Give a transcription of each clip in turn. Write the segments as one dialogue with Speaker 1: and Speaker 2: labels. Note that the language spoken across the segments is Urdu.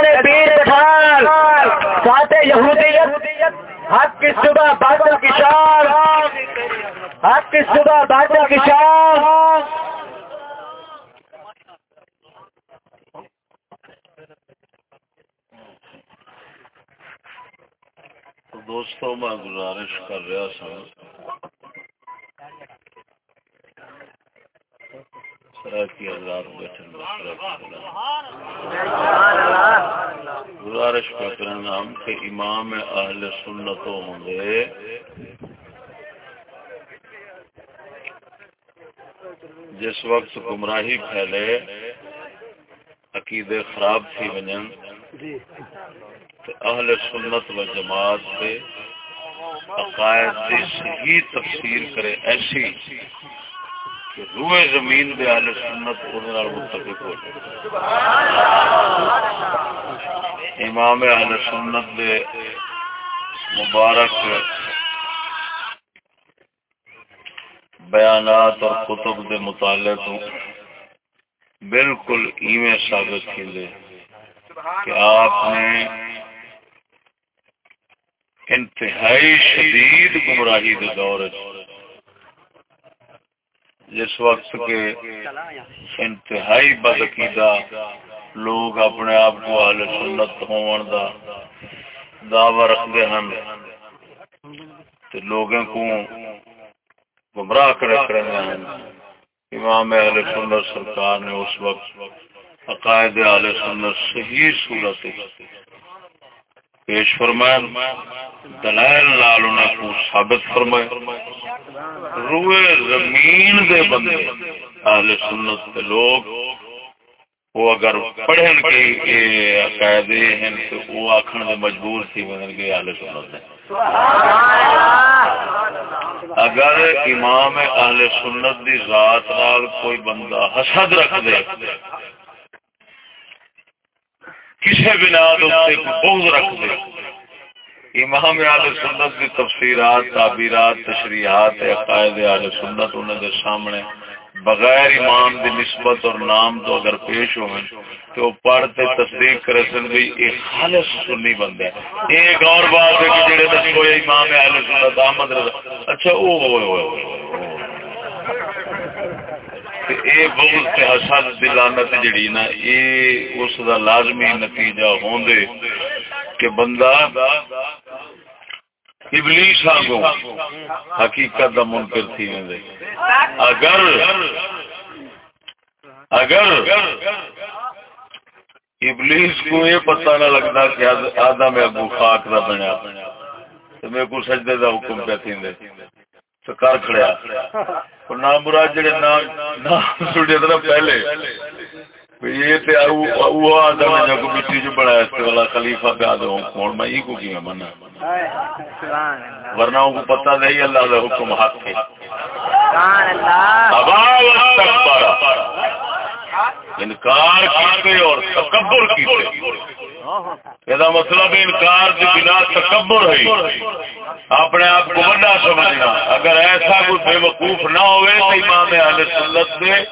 Speaker 1: اذان پیر پٹھان، ساتھ یہودیت، حق کی صبح بادل کی شام حق کی صبح بادل کی شام
Speaker 2: دوستوں، میں گزارش کر رہا سا۔ گزارش کر کرنا ہم کہ امام اہل سنتوں ہوں گے جس وقت گمراہی پھیلے، عقیدے خراب تھی وجن اہل سنت و جماعت سے عقائد کی صحیح تفسیر کرے، ایسی کہ روئے زمین دے اہل سنت متفق ہو جائے۔ امام اہل سنت دے مبارک بیانات اور کتب دے مطالعے تو بالکل ایویں ثابت کی کہ آپ نے انتہائی شدید گمراہی کے دور جس وقت کے انتہائی بدعقیدہ لوگ اپنے آپ کو حال سنت ہون دا دعوی رکھتے ہیں لوگوں کو گمراہ کر رہے ہیں۔ امام اہل سنت سرکار نے اس وقت عقائد اہل سنت صحیح صورت پیش فرمایا دلائل لال انہیں کو ثابت فرمایا روئے زمین دے بندے، اہل سنت کے لوگ، وہ اگر پڑھن کے عقائدے ہیں تو وہ آخر دے مجبور تھی بدن کے اہل سنت ہے اگر امام اہل سنت دی ذات نال کوئی بندہ حسد رکھ دے کسی بنا بغض رکھ دے۔ امام عال سنت کی تفسیرات، تعبیرات، تشریحات، عقائد عال سنت انہوں کے سامنے بغیر ایمان دی نسبت اور نام تو اگر پیش ہوئے تو پڑھتے تصدیق کرے سن بھی ایک خالص سنی بندہ ہے۔ ایک اور بات ہے کہ جڑے دس کوئی امام اہل سنت احمد رضا اچھا او ہوئے ہوئے ہوئے اے بغض تے حسد دی لعنت جڑی نا اے اس دا لازمی نتیجہ ہوندے کہ بندہ ابلیس آگو حقیقت دا منکر تھی ویندے اگر اگر ابلیس کو یہ پتہ نہ لگتا کہ آدم ابو خاک دا بنیا تو میرے کو سجدے دا حکم پہ تھی تو کر کھڑیا نام مراد جڑے نام سنڈے تھا پہلے۔ یہ تے او آدم جو کو مٹی جو بڑا اس والا خلیفہ پہ آدم کون میں ہی کو کی منا ورنہ ان کو پتہ نہیں اللہ کا حکم حق ہے۔ سبحان اللہ۔ ابا واستكبر انکار کیتے اور تکبر کیتے۔ یہ مطلب انکار کی بنا تکبر ہے۔ اپنے آپ کو بڑا سمجھنا۔ اگر ایسا کوئی بے وقوف نہ ہوئے تو امام اہل سنت سے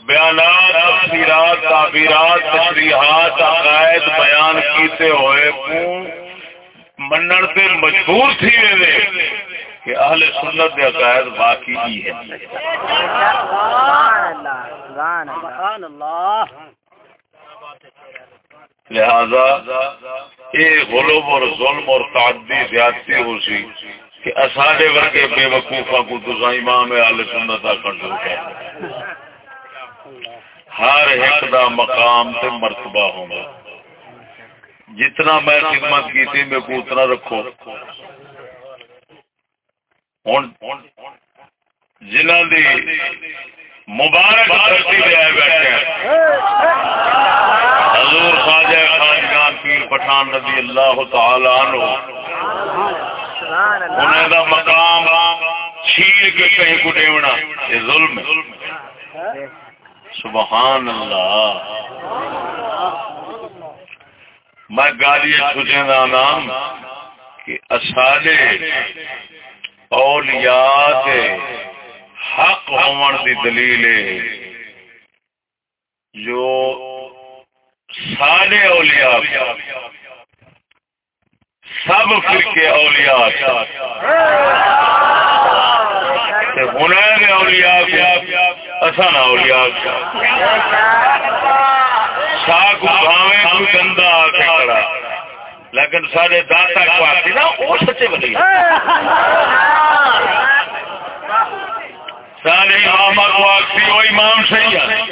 Speaker 2: بیانات، تفسیرات، تعبیرات، تشریحات، عقائد بیان کیتے ہوئے منن سے مجبور تھی۔ کہ اہل سنت کے عقائد باقی ہی ہے لہذا یہ غلوب اور ظلم اور تعدی زیادتی ہو سی کہ اساڈے ورگے بے وقوفا کو تو امام اہل سنت آکر شروع کر۔ ہر ایک دا مقام تے مرتبہ ہوگا جتنا میں خدمت کی تھی میں کو اتنا رکھو۔ جنہ دی مبارک دھرتی دے آئے بیٹھے حضور خواجہ خاجگان پیر پٹھان رضی اللہ تعالی عنہ انہیں دا مقام چھیل کے کہیں کو ڈیونا یہ ظلم ہے سبحان اللہ میں گالی چھجے دا نام کہ اسالے اولیاء حق ہون دی دلیل جو سارے اولیاء سب فرقے اولیاء ہنر اولیاء اصل اولیاء ساگ بھاوے کوئی گندا آ کے کھڑا۔ لیکن سارے داتا کو آتی نا وہ سچے بنے سارے امام کو آتی وہ امام صحیح ہے۔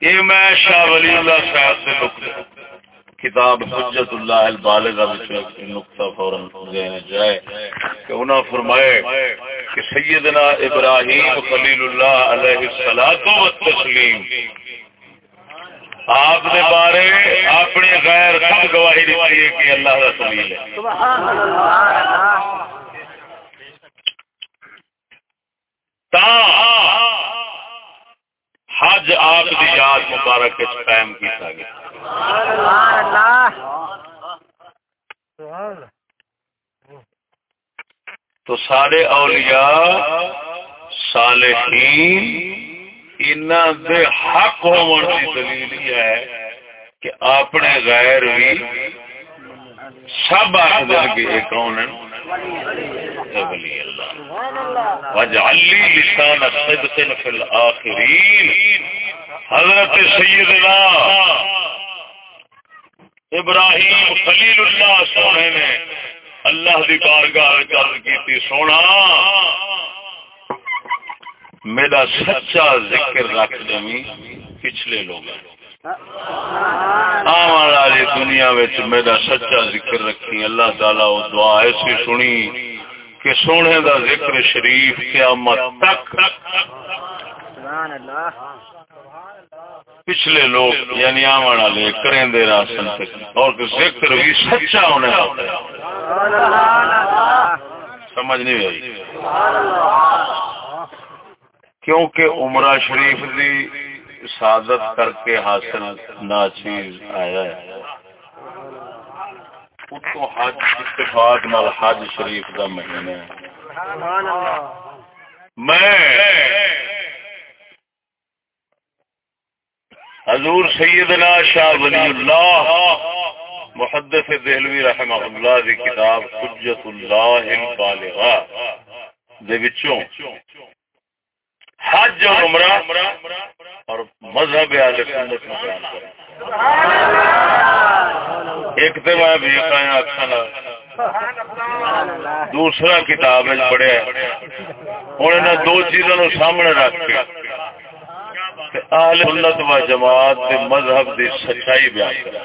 Speaker 2: یہ میں شاہ ولی اللہ صاحب سے نقطہ کتاب حجت اللہ البالغہ وچ نقطہ فوراً ذہن جائے کہ انہوں فرمائے کہ سیدنا ابراہیم خلیل اللہ علیہ السلام و تسلیم آپ نے بارے اپنے غیر سب گواہی دیتی ہے کہ اللہ کا سلیل ہے۔ سبحان اللہ حج آپ کی یاد مبارک قائم کیا گیا۔ تو سارے اولیاء صالحین ان دے حق ہون کی دلیل ہے کہ اپنے غیر بھی سب آخر گے کون ہیں؟ ولی اللہ وجعلی لسان صدق فی الاخرین حضرت سیدنا ابراہیم خلیل اللہ سونے نے اللہ دی بارگاہ گل کی سونا۔ میرا سچا ذکر رکھ دیں پچھلے لوگ آنے دنیا میرا سچا ذکر رکھی اللہ تعالی وہ دعا ایسی سنی کہ سونے دا ذکر شریف قیامت تک سبحان اللہ پچھلے لوگ یعنی آمن والے کریں دے راسن تک اور ذکر بھی سچا ہونے سمجھ نہیں آئی؟ کیونکہ عمرہ شریف دی سعادت کر کے حاصل ناچیز آیا ہے۔ اتو حج اتفاق نال حج شریف کا مہینہ ہے۔ میں حضور سیدنا شاہ ولی اللہ محدث دہلوی رحمہ اللہ دی کتاب حجت اللہ البالغہ دے وچوں حج اور عمرہ اور مذہب اہل سنت میں بیان کریں ایک تو میں بھی اکھاں دوسرا کتاب پڑھیا ہوں انہیں دو چیزوں سامنے رکھ کے اہل سنت و جماعت کے مذہب دی سچائی بیان کریں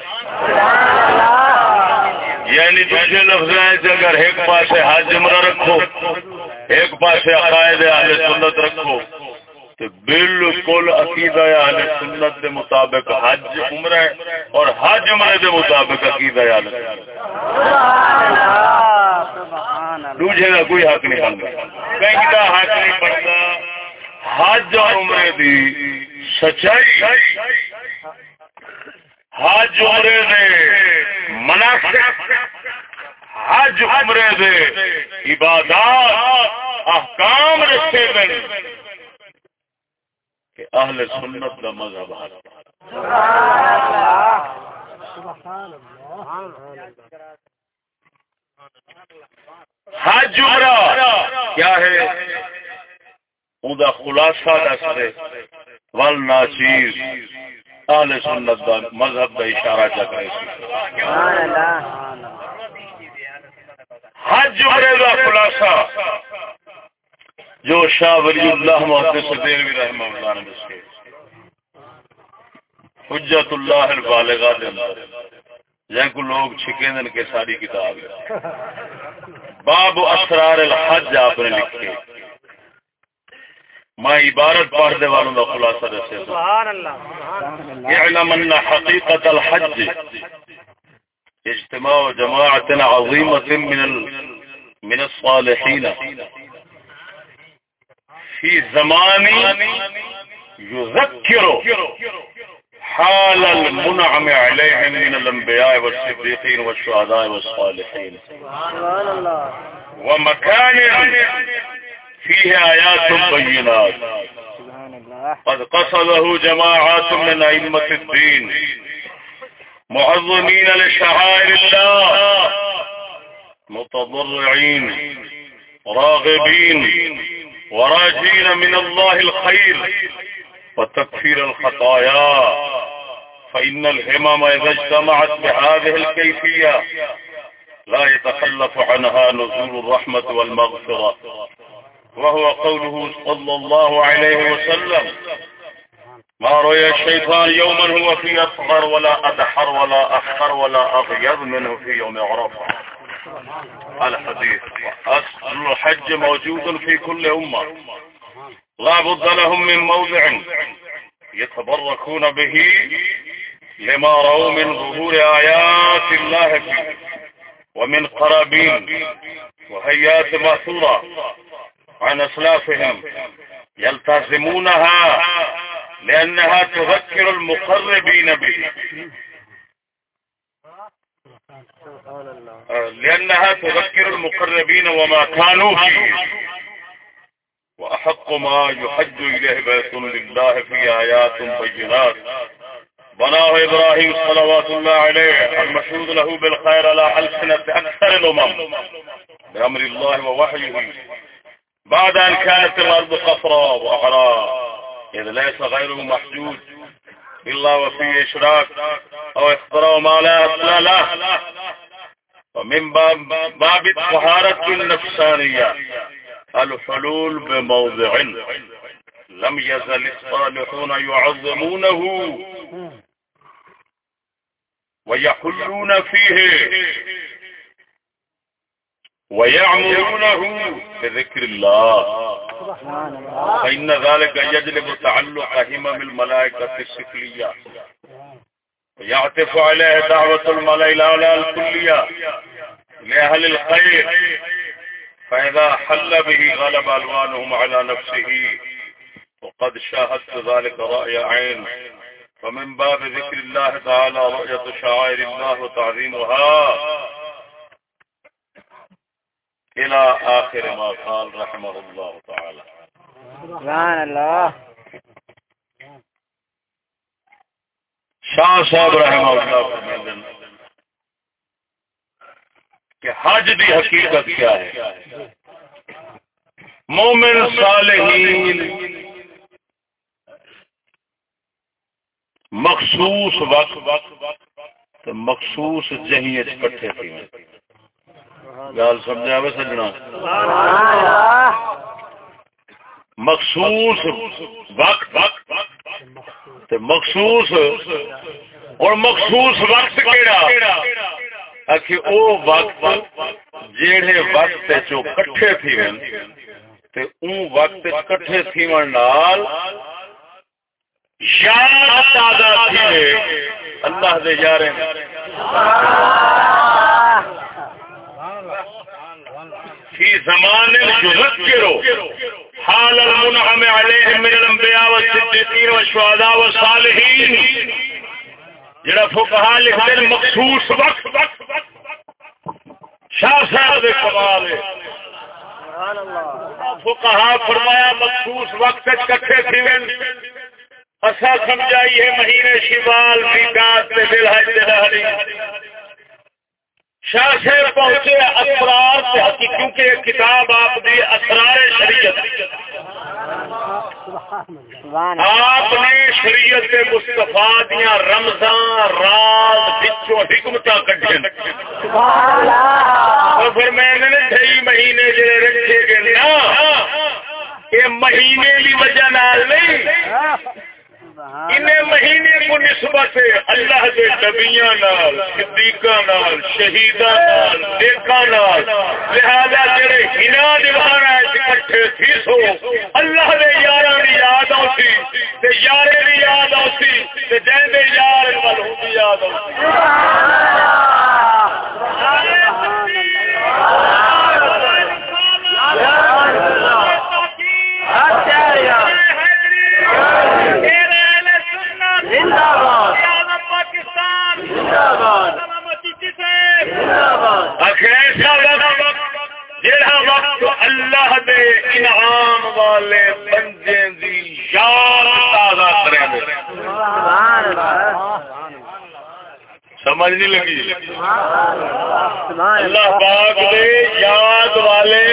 Speaker 2: یعنی دوسرے لفظ اگر ایک پاسے حج عمرہ رکھو، ایک پاسے عقائد اہل سنت رکھو بالکل عقیدہ اہل سنت کے مطابق حج عمرہ اور حج عمرے کے مطابق عقیدہ اہل سنت۔ دوجے کا کوئی حق نہیں بنتا۔ کہیں کا حق نہیں بنتا۔ حج اور عمرے دی سچائی؟ حج عمرے دے، مناسب، حج عمرے دے، عبادات، احکام رکھے گئے۔ کہ اہل سنت کا مذہب ہے۔ حج عمرہ کیا ہے؟ ان کا خلاصہ دس دے۔ ول ناچیز۔ اہل سنت کا مذہب کا اشارہ چک رہے حج عمرے کا خلاصہ۔ جو شاہ ولی اللہ محدث دینوی رحمہ اللہ نے دسے۔ حجت اللہ البالغہ دے اندر۔ جن کو لوگ چھکے دن کے ساری کتاب۔ ہے باب اسرار الحج آپ نے لکھے۔ میں عبارت پڑھ دے والوں کا خلاصہ دسے سبحان اللہ اعلم ان حقیقت الحج اجتماع جماعت عظیمت من من الصالحین۔ في زمان يذكر حال المنعم عليهم من الانبياء والصديقين والشهداء والصالحين ومكان فيه آيات بينات قد قصده جماعات من أئمة الدين معظمين لشعائر الله متضرعين راغبين وراجين من الله الخير وتكفير الخطايا فإن الهمم إذا اجتمعت بهذه الكيفية لا يتخلف عنها نزول الرحمة والمغفرة. وهو قوله صلى الله عليه وسلم. ما رؤي الشيطان يوما هو في أصغر ولا أدحر ولا أحقر ولا أغيظ منه في يوم عرفة. الحديث. أصل الحج موجود في كل أمة. لا بد لهم من موضع يتبركون به لما رأوا من ظهور آيات الله فيه. ومن قرابين. وهيات مأثورة. عن أسلافهم يلتزمونها لأنها تذكر المقربين به لأنها تذكر المقربين وما كانوا فيه. وأحق ما يحج إليه بيت لله في آيات بينات. بناه إبراهيم صلوات الله عليه المشهود له بالخير على ألسنة أكثر الأمم. بأمر الله ووحيه. بعد أن كانت الأرض قفرة وأحرى إذ ليس غيره محجوج إلا وفيه إشراك أو اختراء ما لا أصل له. ومن باب الطهارة النفسانية، الحلول بموضع. لم يزل الصالحون يعظمونه. ويحلون فيه. ويعمرونه بذكر الله فإن ذلك يجلب تعلق همم الملائكة السفلية ويعتف عليه دعوة الملائكة الكلية لأهل الخير. فإذا حل به غلب ألوانهم على نفسه وقد شاهدت ذلك رأي عين. فمن باب ذكر الله تعالى رؤية شعائر الله وتعظيمها. إلى آخر ما قال رحمه الله تعالى.
Speaker 1: سبحان الله.
Speaker 2: شاہ صاحب رحمہ اللہ فرمیدن کہ حج دی حقیقت کیا ہے؟ مومن صالحین مخصوص وقت وقت مخصوص جہیت کٹھے تھی گال سمجھا وے سجنا مخصوص وقت وقت مخصوص، اور مخصوص وقت کیڑا؟ اکھی او وقت جیڑے وقت چو کٹھے تھی ون تے اون وقت کٹھے تھی ون نال یاد تازہ تھی اللہ دے یارے فی زمان یذکرو حال المنعم علیہم من الانبیاء والصدیقین والشہداء والصالحین. جڑا فقہا لکھتے ہیں مخصوص وقت. شاہ صاحب دے کمال ہے. فقہا فرمایا مخصوص وقت کٹھے تھی اسا سمجھائیے مہینے شمال، میقات تے دل حج دل شاہ صاحب پہنچے اسرار سے کیونکہ یہ کتاب آپ دی اسرار شریعت آپ نے شریعت مستفا دیا رمضان رات بچوں حکمت کٹھن پھر میں نے ڈھائی مہینے جڑے رکھے گئے نا یہ مہینے کی وجہ نال نہیں۔ انہیں مہینے کو نسبت اللہ کے نبیاں نال، صدیقاں نال، شہیداں نال، نیکاں نال، لہذا جڑے ہنا دیوانا اکٹھے تھی سو، اللہ دے یاراں دی یاد آتی تے یارے دی یاد آتی تے جے دے یار ول ہوندی یاد آتی اللہ ایسا وقت جہاں وقت اللہ دے
Speaker 3: انعام والے بندے دی یاد تازہ کریں سمجھ نہیں لگی؟ اللہ پاک دے یاد والے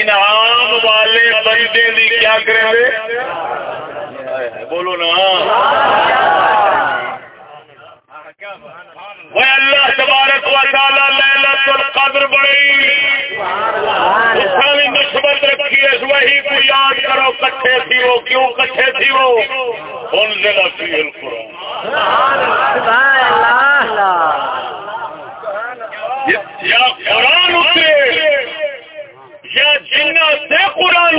Speaker 3: انعام والے بندے دی کیا کریں بولو نا۔ وہ اللہ تبارک و تعالی لیلت القدر بڑی نسبت رکھی ہے وہی کو یاد کرو کٹھے تھی وہ کیوں کٹھے تھی وہ ان ضلع فی القرآن یا قرآن اترے یا جنہ سے قرآن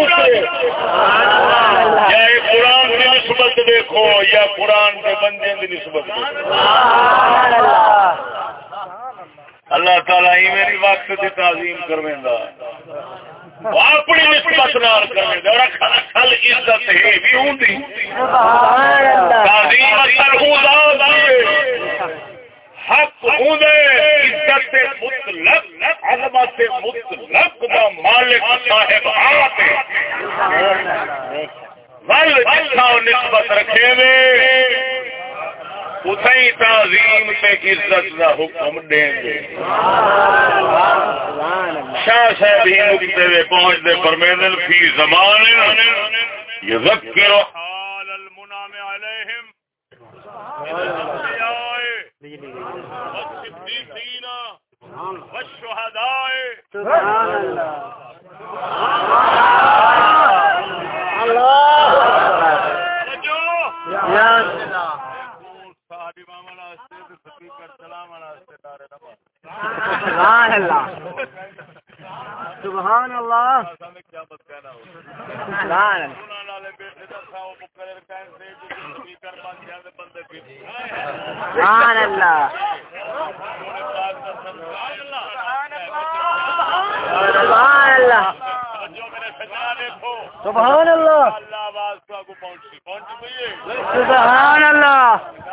Speaker 3: یا قرآن کی نسبت دیکھو یا قرآن کے بندے کی نسبت اللہ تعالیٰ ہی میری وقت کی تعظیم کرویں اپنی نسبت نال اصل عزت ہے بھی ہوں تعظیم ہوں حق ہوں عزت مطلق عظمت مطلق دا مالک صاحب آپ ول جتنا نسبت رکھے اتائی تعظیم سے عزت کا حکم دیں گے۔ شاہ صاحب ہی نکتے ہوئے پہنچتے پرمیدن فی زمان یذکر حال المنام علیہم۔ والصدیقین والشہداء سبحان
Speaker 1: سبحان اللہ۔ سبحان اللہ۔ سبحان اللہ۔ سبحان اللہ۔ سبحان اللہ۔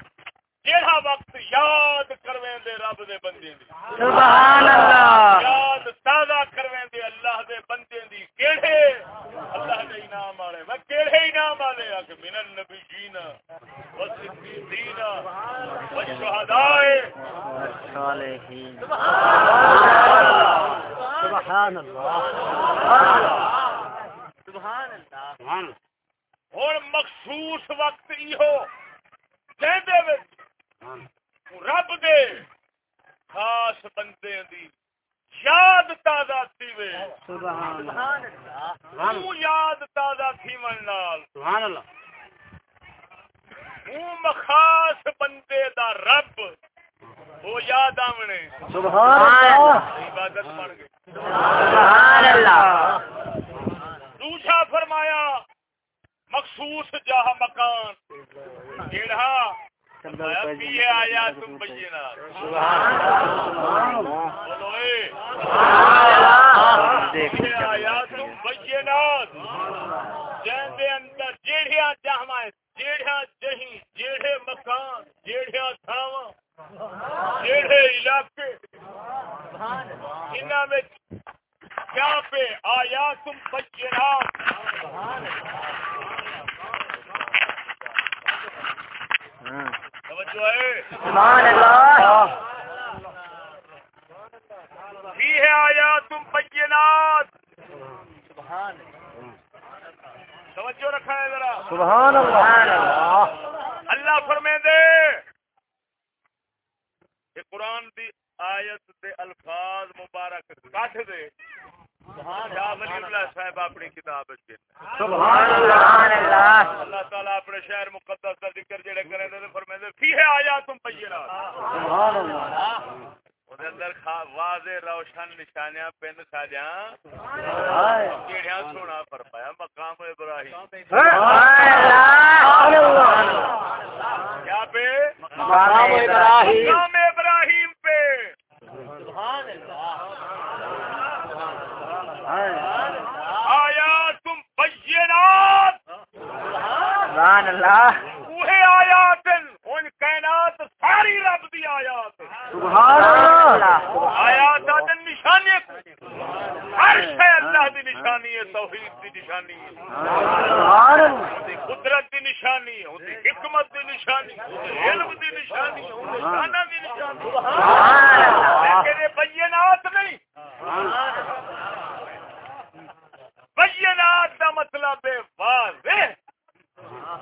Speaker 3: جہاں وقت یاد کرویں دے رب دے بندے دی۔
Speaker 1: سبحان اللہ
Speaker 3: یاد تازہ کرویں دے اللہ دے بندے دی۔ کیڑے اللہ دے انعام والے۔ میں کیڑے انعام والے آ کہ من النبیین والصدیقین والشہداء
Speaker 1: والصالحین سبحان اللہ سبحان اللہ
Speaker 3: اور مخصوص وقت ایہو۔ کہندے وچ رب دے خاص بندے دی یاد تازہ تھی وے
Speaker 1: سبحان اللہ۔
Speaker 3: تو یاد تازہ تھی من نال۔
Speaker 1: سبحان اللہ۔
Speaker 3: تو خاص بندے دا رب وہ یاد آمنے
Speaker 1: سبحان اللہ۔
Speaker 3: عبادت بن گئی۔
Speaker 1: سبحان اللہ۔
Speaker 3: دوسرا فرمایا مخصوص جہاں مکان جڑا آیا تم بجنا بولو اے پیے آیا تم بجنا جن دے اندر جیڑیاں جہاں جیڑیاں جہی جیڑے مکان جیڑیاں تھاواں جیڑے علاقے۔ انہاں وچ کیا پہ آیا تم بجنا توجہ ہے
Speaker 1: سبحان اللہ۔
Speaker 3: فی ہے آیا تم بینات توجہ رکھا ہے ذرا۔
Speaker 1: سبحان اللہ۔
Speaker 3: اللہ۔ فرمے دے۔ قرآن دی آیت دے الفاظ مبارک کٹ دے۔ صاحب اپنی کتاب وچ
Speaker 1: سبحان اللہ
Speaker 3: اللہ۔ تعالیٰ اپنے شہر مقدس کا ذکر جڑے کرے دے فرمے دے فی ہے آیا تم بینات
Speaker 1: سبحان اللہ۔
Speaker 3: وہ اندر خا- واضح روشن نشانیاں پن ساجاں۔
Speaker 1: ہائے
Speaker 3: جیڑیاں سونا فرمایا مقام ابراہیم۔
Speaker 1: سبحان اللہ۔
Speaker 3: کیا پہ؟
Speaker 1: مقام ابراہیم۔
Speaker 3: مقام ابراہیم پہ۔
Speaker 1: سبحان اللہ۔
Speaker 3: آیا تم سبحان اللہ. آیات ان کائنات ساری رب دی آیات
Speaker 1: سبحان اللہ.
Speaker 3: آیات دن نشانی ہر شے اللہ دی نشانی ہے توحید دی نشانی
Speaker 1: سبحان اللہ.
Speaker 3: قدرت دی نشانی ہے حکمت دی نشانی علم دی نشانی ہے دی نشانی
Speaker 1: سبحان اللہ.
Speaker 3: نہیں. سبحان اللہ. بینات دا مطلب ہے واضح۔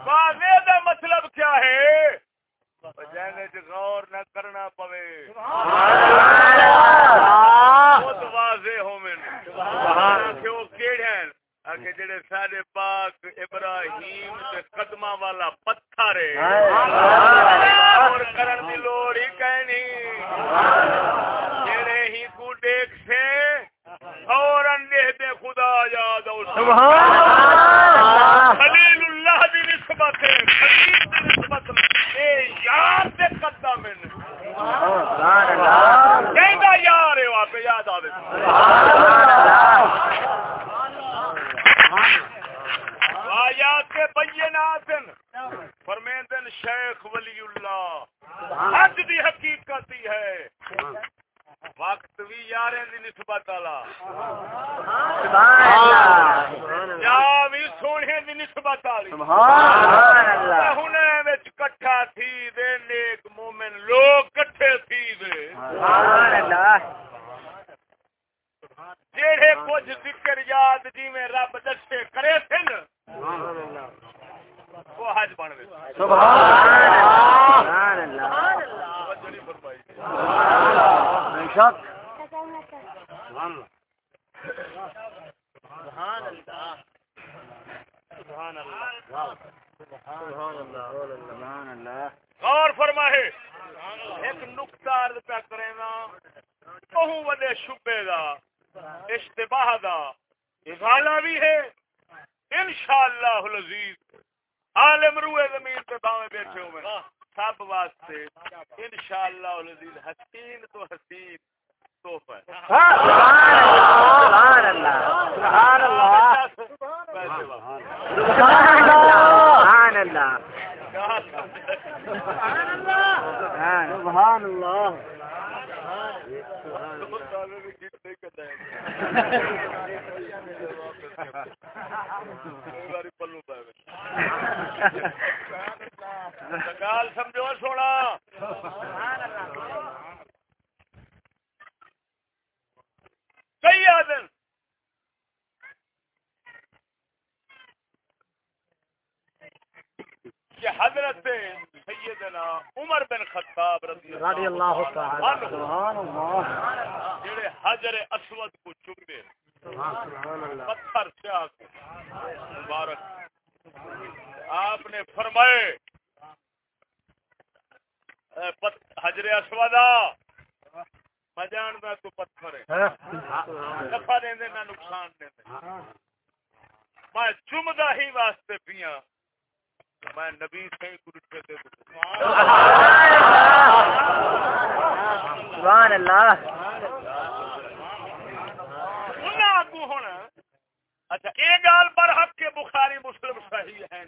Speaker 3: واضح دا مطلب کیا ہے؟ جانے غور نہ کرنا پوے۔ بہت واضح ہو میں کیڑے کہ جڑے سارے پاک ابراہیم دے قدماں والا پتھر ہے اور کرن دی لوڑ ہی کہنی۔ جڑے ہی کو دیکھ سے فوراً یاد او
Speaker 1: سبحان اللہ
Speaker 3: خلیل اللہ دی نسبت ہے خلیل دی نسبت اے یار دے قدم میں
Speaker 1: سبحان اللہ
Speaker 3: کہندا یار ہے آپ یاد آوے۔ آیات بینات فرمیندن شیخ ولی اللہ حج دی حقیقت ہی ہے۔ وقت بھی دی نسبت والا۔
Speaker 1: سبحان اللہ۔
Speaker 3: بھی سونے دی نسبت والی
Speaker 1: سبحان اللہ
Speaker 3: ہنے وچ کٹھا تھی دے نیک مومن لوگ کٹھے تھی دے
Speaker 1: سبحان اللہ
Speaker 3: جیڑے کچھ ذکر یاد جی میں رب دسے کرے تھے نا وہ حج بن گئے
Speaker 1: سبحان اللہ
Speaker 3: توجہ نہیں فرمائی
Speaker 1: بے شک سبحان اللہ
Speaker 3: غور فرمائے ایک نقطہ عرض پہ کرے نا بہو وڈے شبے دا اشتباہ دا اغالہ بھی ہے انشاءاللہ العزیز عالم روئے زمین پہ باویں بیٹھے ہوئے سب واسطے انشاءاللہ العزیز حسین تو حسین تحفہ ہے
Speaker 1: سبحان اللہ سبحان اللہ
Speaker 3: پیسے والا۔
Speaker 1: سبحان اللہ
Speaker 3: کہاں
Speaker 1: سبحان اللہ
Speaker 3: گال سمجھو سونا کئی آدم کہ حضرت سیدنا عمر بن خطاب رضی
Speaker 1: اللہ تعالی سبحان اللہ۔
Speaker 3: جڑے حجر اسود کو چومے پتھر سے مبارک۔ آپ نے فرمائے حجر اسودا میں جانتا تو پتھر ہے۔ نفع دیں دے نہ نقصان دیں میں چمدا ہی واسطے پیاں میں نبی سے دے
Speaker 1: سبحان اللہ۔
Speaker 3: ہن اچھا اے گال پر حق کے بخاری مسلم صحیح ہیں۔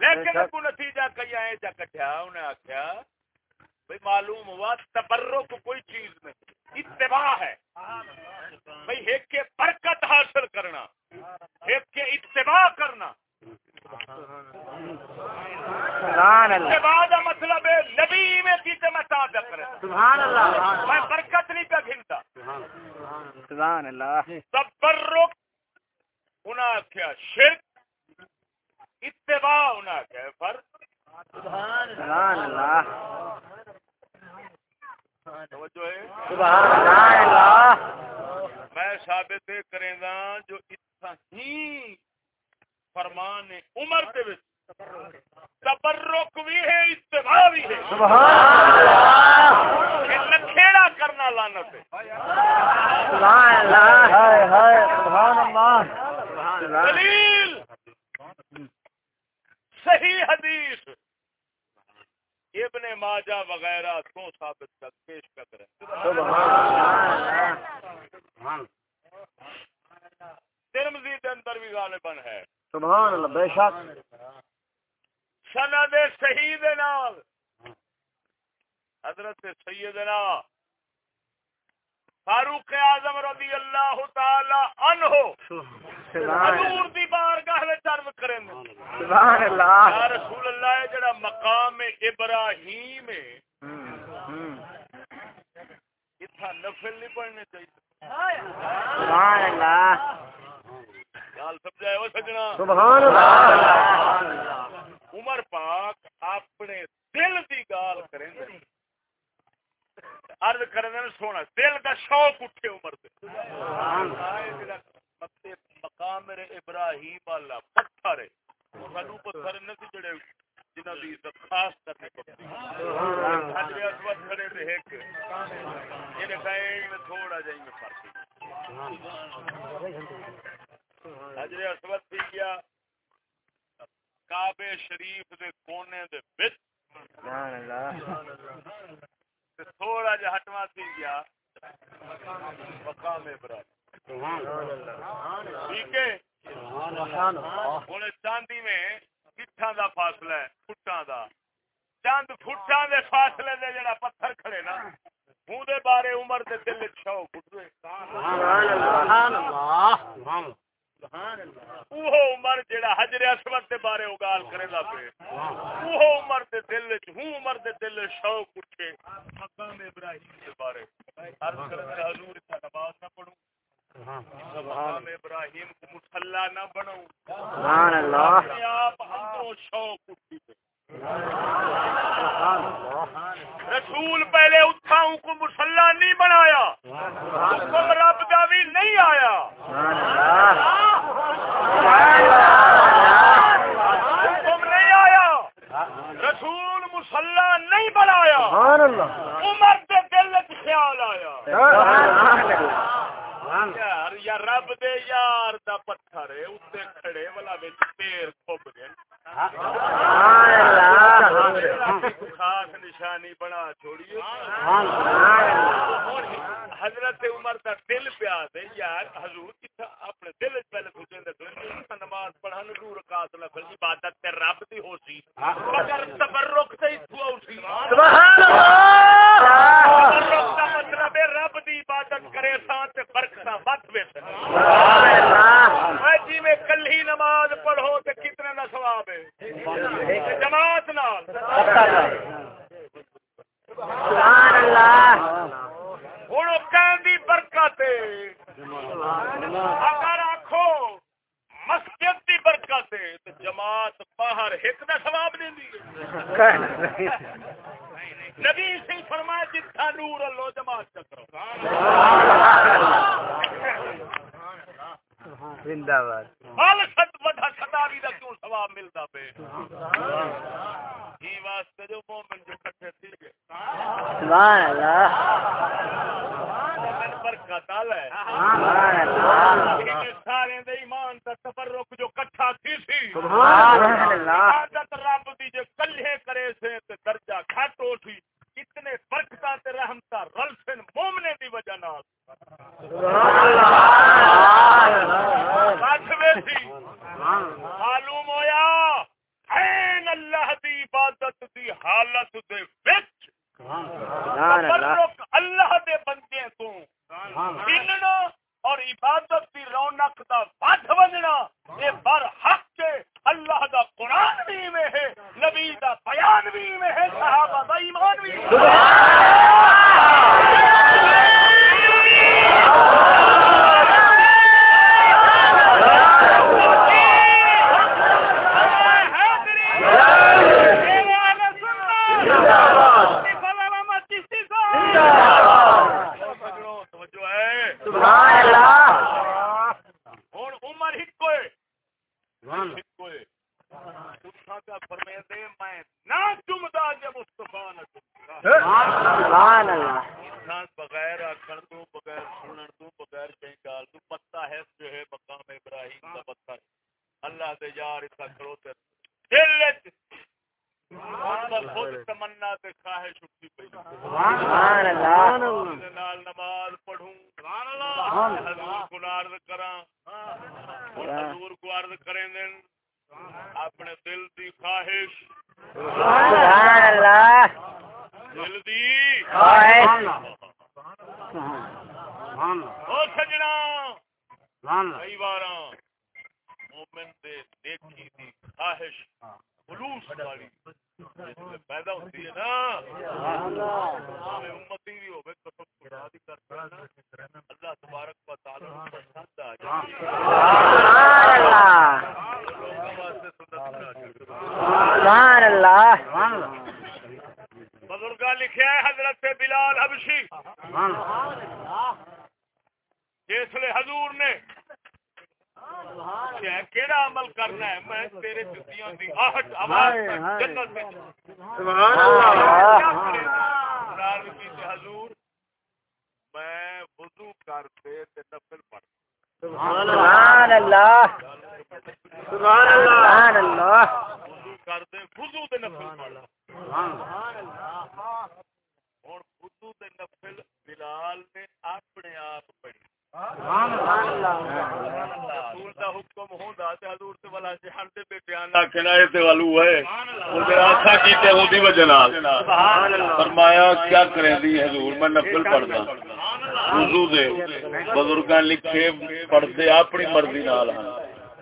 Speaker 3: لیکن اگوں نتیجہ آئے جا کٹھیا انہیں آکھیا بھئی معلوم ہوا تبرک کوئی چیز نہیں اتباع ہے۔ بھئی ایک کے برکت حاصل کرنا ایک کے اتباع کرنا۔
Speaker 1: سبحان اللہ.
Speaker 3: کا مطلب ہے نبی میں تیتے میں تابع کرے.
Speaker 1: سبحان اللہ.
Speaker 3: میں برکت نہیں پہ گھنتا
Speaker 1: سبحان اللہ.
Speaker 3: تبرک انہاں کیا شرک اتباع انہاں کیا فرق
Speaker 1: سبحان اللہ. سبحان اللہ.
Speaker 3: میں ثابت کریں جو اتنا ہی فرمان عمر کے وچ تبرک۔ بھی ہے اتباع بھی ہے۔
Speaker 1: سبحان اللہ
Speaker 3: یہ لکھیڑا کرنا لانت ہے۔
Speaker 1: سبحان اللہ ہائے ہائے سبحان اللہ سبحان
Speaker 3: دلیل۔ صحیح حدیث۔ ابن ماجہ وغیرہ تو ثابت کر پیش کر کریں
Speaker 1: اللہ۔
Speaker 3: ترمزی کے اندر بھی غالباً ہے۔
Speaker 1: سبحان اللہ بے شک۔
Speaker 3: سند صحیح دے نال۔ حضرت سیدنا فاروق اعظم رضی اللہ تعالی عنہ حضور دی بارگاہ وچ عرض کریں
Speaker 1: سبحان اللہ۔
Speaker 3: یا رسول اللہ جڑا مقام ابراہیم ہے اتھا نفل نہیں پڑھنے چاہیے۔
Speaker 1: سبحان اللہ۔
Speaker 3: گل سمجھائے ہو سجنا۔
Speaker 1: سبحان اللہ۔
Speaker 3: عمر پاک اپنے دل دی گال کریں عرض کرنے سونا دل دا شوق اٹھے عمر دے۔ مقام میرے ابراہیم والا پتھر ہے۔ سانو پتھر نہیں جڑے جنہاں دی عزت خاص کرنے پڑتی۔ حضرت اسود کھڑے تے ایک۔ یہ کہیں تھوڑا جائی میں فرق حضرت اسود پی گیا کعبے شریف دے کونے دے وچ۔
Speaker 1: سبحان اللہ۔
Speaker 3: تھوڑا جہا ہٹوا تھی گیا۔ مقام ابراہیم ٹھیک ہے؟ ہوں چاندی میں کٹھاں دا فاصلہ ہے فٹاں دا۔ چند فٹاں دے فاصلے دے جڑا پتھر کھڑے نا ہوں دے بارے عمر دے دل شوق اٹھ گئے
Speaker 1: سبحان اللہ۔
Speaker 3: اوہ عمر جڑا حجر اسود دے بارے اگال کرے دا پے۔ اوہ عمر دے دل وچ ہوں عمر دے دل شوق اٹھے۔ مقام ابراہیم دے بارے۔ عرض کرے تے حضور تے نماز نہ پڑھوں۔ مقام ابراہیم کو مصلی نہ بناؤں۔
Speaker 1: سبحان اللہ۔
Speaker 3: اپنے آپ اندروں شوق اٹھی رسول پہلے اٹھاؤں کو مسلح نہیں بنایا۔ حکم رب کا بھی نہیں آیا۔ حکم نہیں آیا۔ رسول مسلح نہیں بنایا۔ عمر کے دل خیال آیا۔ یار، یا رب دے یار دا پتھر ہے اتنے کھڑے والا پیر کھب گئے خاص نشانی بنا چھوڑیے حضرت عمر کا دل پیا دے، یار، حضور کتھا اپنے دل وچ پہلے سوچے دے تو نماز پڑھن دو رکعت نفل عبادت تے رب دی ہو سی مگر تبرک تے تو ہو سی
Speaker 1: سبحان اللہ!
Speaker 3: حضور کو عرض کراں۔
Speaker 2: حضور کو عرض کریں دن۔ اپنے دل دی خواہش۔
Speaker 1: سبحان اللہ۔
Speaker 2: دل دی
Speaker 1: خواہش۔
Speaker 2: او سجنا۔ کئی بار مومن دے نیکی دی خواہش خلوص والی۔ جس پیدا ہوتی ہے نا۔ امتی اللہ تبارک و تعالی پسند آ جائے۔
Speaker 1: سبحان اللہ۔ سبحان اللہ۔
Speaker 2: بزرگاں لکھیا ہے حضرت بلال حبشی۔ جس لیے حضور نے کیا کیڑا عمل کرنا ہے؟ میں تیرے جتیاں دی آہٹ آواز جنت میں
Speaker 1: سبحان اللہ۔
Speaker 2: حضور میں وضو کرتے تے نفل پڑھ
Speaker 1: سبحان اللہ سبحان اللہ۔ سبحان اللہ۔
Speaker 2: وضو کرتے وضو تے نفل پڑھ ہن وضو تے نفل بلال نے اپنے آپ پڑھی
Speaker 1: سبحان اللہ
Speaker 2: رسول دا حکم ہوندا تے حضور تے والا جہان دے بیٹیاں نہ کنائے تے والو ہے او میرا آسا کیتے ہوں دی وجہ نال فرمایا کیا کریں دی حضور؟ میں نفل پڑھدا وضو دے بزرگاں لکھے پڑھتے اپنی مرضی نال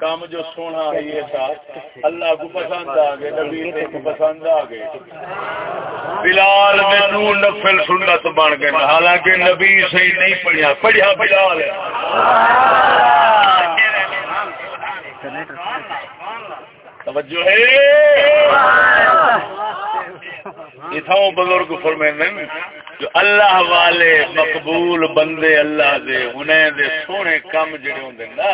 Speaker 2: کام جو سونا ہے یہ ساتھ اللہ کو پسند آ گئے نبی کو پسند آ گئے۔ بلال میں نور نفل سنت بن گئے حالانکہ نبی صحیح نہیں پڑھیا۔ پڑھیا بلال۔ ہے؟ توجہ ہے اتھاؤں بزرگ فرمائیں جو اللہ والے مقبول بندے اللہ دے، انہیں دے سونے کم جڑے ہوندے نا۔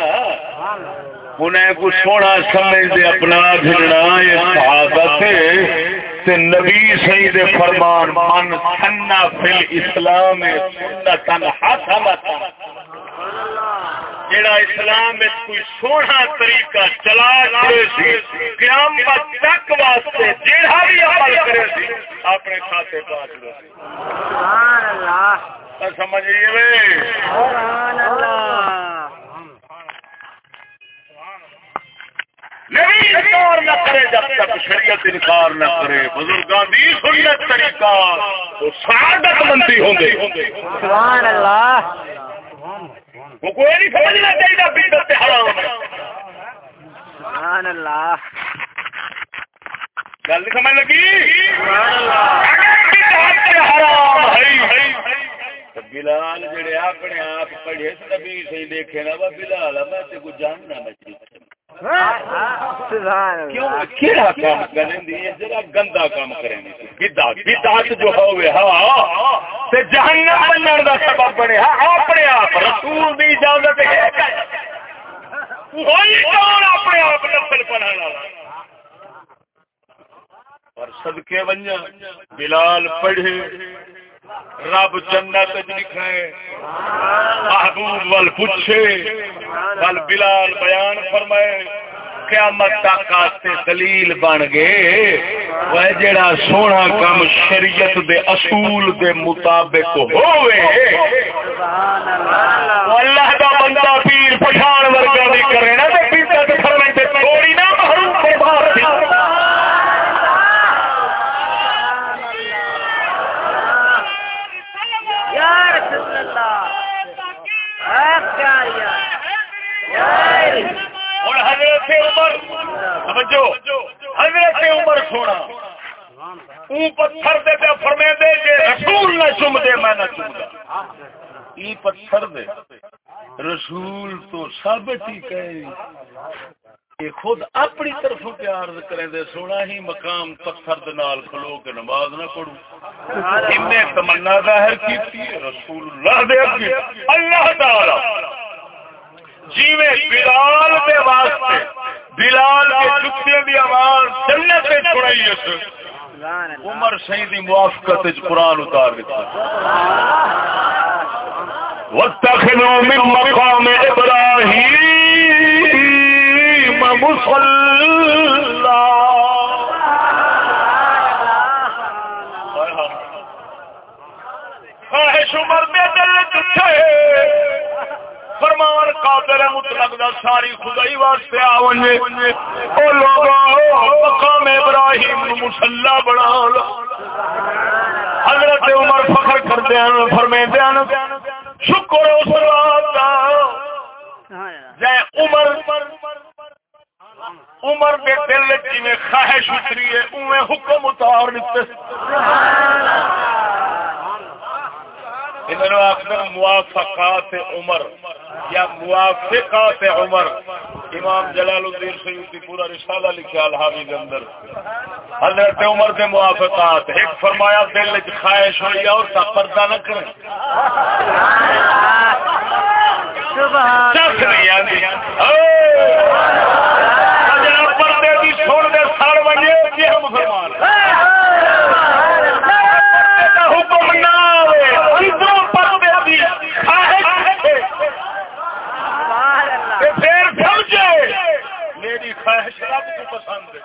Speaker 2: انہیں کو سونا سمجھ دے اپنا بھرنا یہ صحابت تے نبی صحیح دے فرمان، من سنہ فی الاسلام سنتن حسنتن جڑا اسلام میں کوئی سونا طریقہ چلا کرے سی، قیامت تک واسطے جڑا بھی عمل کرے سی، اپنے کھاتے پاس لو
Speaker 1: سبحان اللہ۔
Speaker 2: وے
Speaker 1: سبحان اللہ
Speaker 2: نبی انکار نہ کرے جب تک شریعت انکار نہ کرے۔ بزرگاں دی سنت طریقہ، وہ سعادت مندی ہوندے
Speaker 1: سبحان اللہ۔
Speaker 2: وہ کوئی نہیں سمجھنا چاہیے بدت تے حرام ہے
Speaker 1: سبحان اللہ۔
Speaker 2: گل نہیں سمجھ لگی؟ حرام ہے بلال جڑے اپنے آپ پڑھے نبی سے دیکھے نا بلال میں تے کو جاننا
Speaker 1: اللہ
Speaker 2: کیڑا کام کریں دی؟ جڑا گندا کام کریں دی؟ بدعت بدعت جو ہوے ہاں،, ہاں،, ہاں تے جہنم بنن دا سبب بنے۔ ہاں اپنے آپ، رسول دی اجازت ہے۔ کوئی کون اپنے آپ اور صدقے ونجا بلال پڑھے۔ رب جنت وچ لکھائے محبوب ول پوچھے ول بلال بیان فرمائے قیامت تک دلیل بن گئے وہ جڑا سونا کام شریعت دے اصول دے مطابق ہوئے
Speaker 1: اللہ
Speaker 2: دا بندہ پیر پٹھان ورگا بھی کرے نا تے پیتا تے فرمائے تے تھوڑی نہ محروم فرما دی
Speaker 1: یا رسول اللہ اے پیاریا یا
Speaker 2: اور حضرت عمر سمجھو حضرت عمر سونا، اون پتھر دے تے فرمے دے جے رسول نہ چوم دے میں نہ چوم دا ای پتھر دے، رسول تو ثابت ہی کہے کہ خود اپنی طرف پیار کریں دے، سونا ہی مقام پتھر دے نال کھلو کے نماز نہ پڑھوں انہیں تمنا ظاہر کی تھی رسول اللہ دے اگے۔ اللہ تعالی۔ جیویں بلال دے واسطے، بلال کے جوتے دی آواز جنت تے چھڑائی اس۔
Speaker 1: سبحان اللہ
Speaker 2: عمر موافقت وچ قرآن اتار دیتا واتخذوا من مقام ابراہیم خواہش عمر دے دل جھے فرمان قادر مطلق دا ساری خدائی واسطے آونے او لوگوں مقام ابراہیم مسلح بنا حضرت عمر فخر کر دیا فرمے دیا شکر اس رات کا جے عمر عمر کے دل جی میں خواہش اتری ہے اوے حکم اتار دیتے۔ انہوں آخر موافقات عمر، یا موافقات عمر، امام جلال الدین سیوتی پورا رسالہ لکھا الحاوی کے اندر۔ حضرت عمر کے موافقات، ایک فرمایا دل چ خواہش ہوئی اور تا پردہ نہ کریں چک نہیں آتی پردے کی سن دے سڑ بنے مسلمان میری خواہش رب کو پسند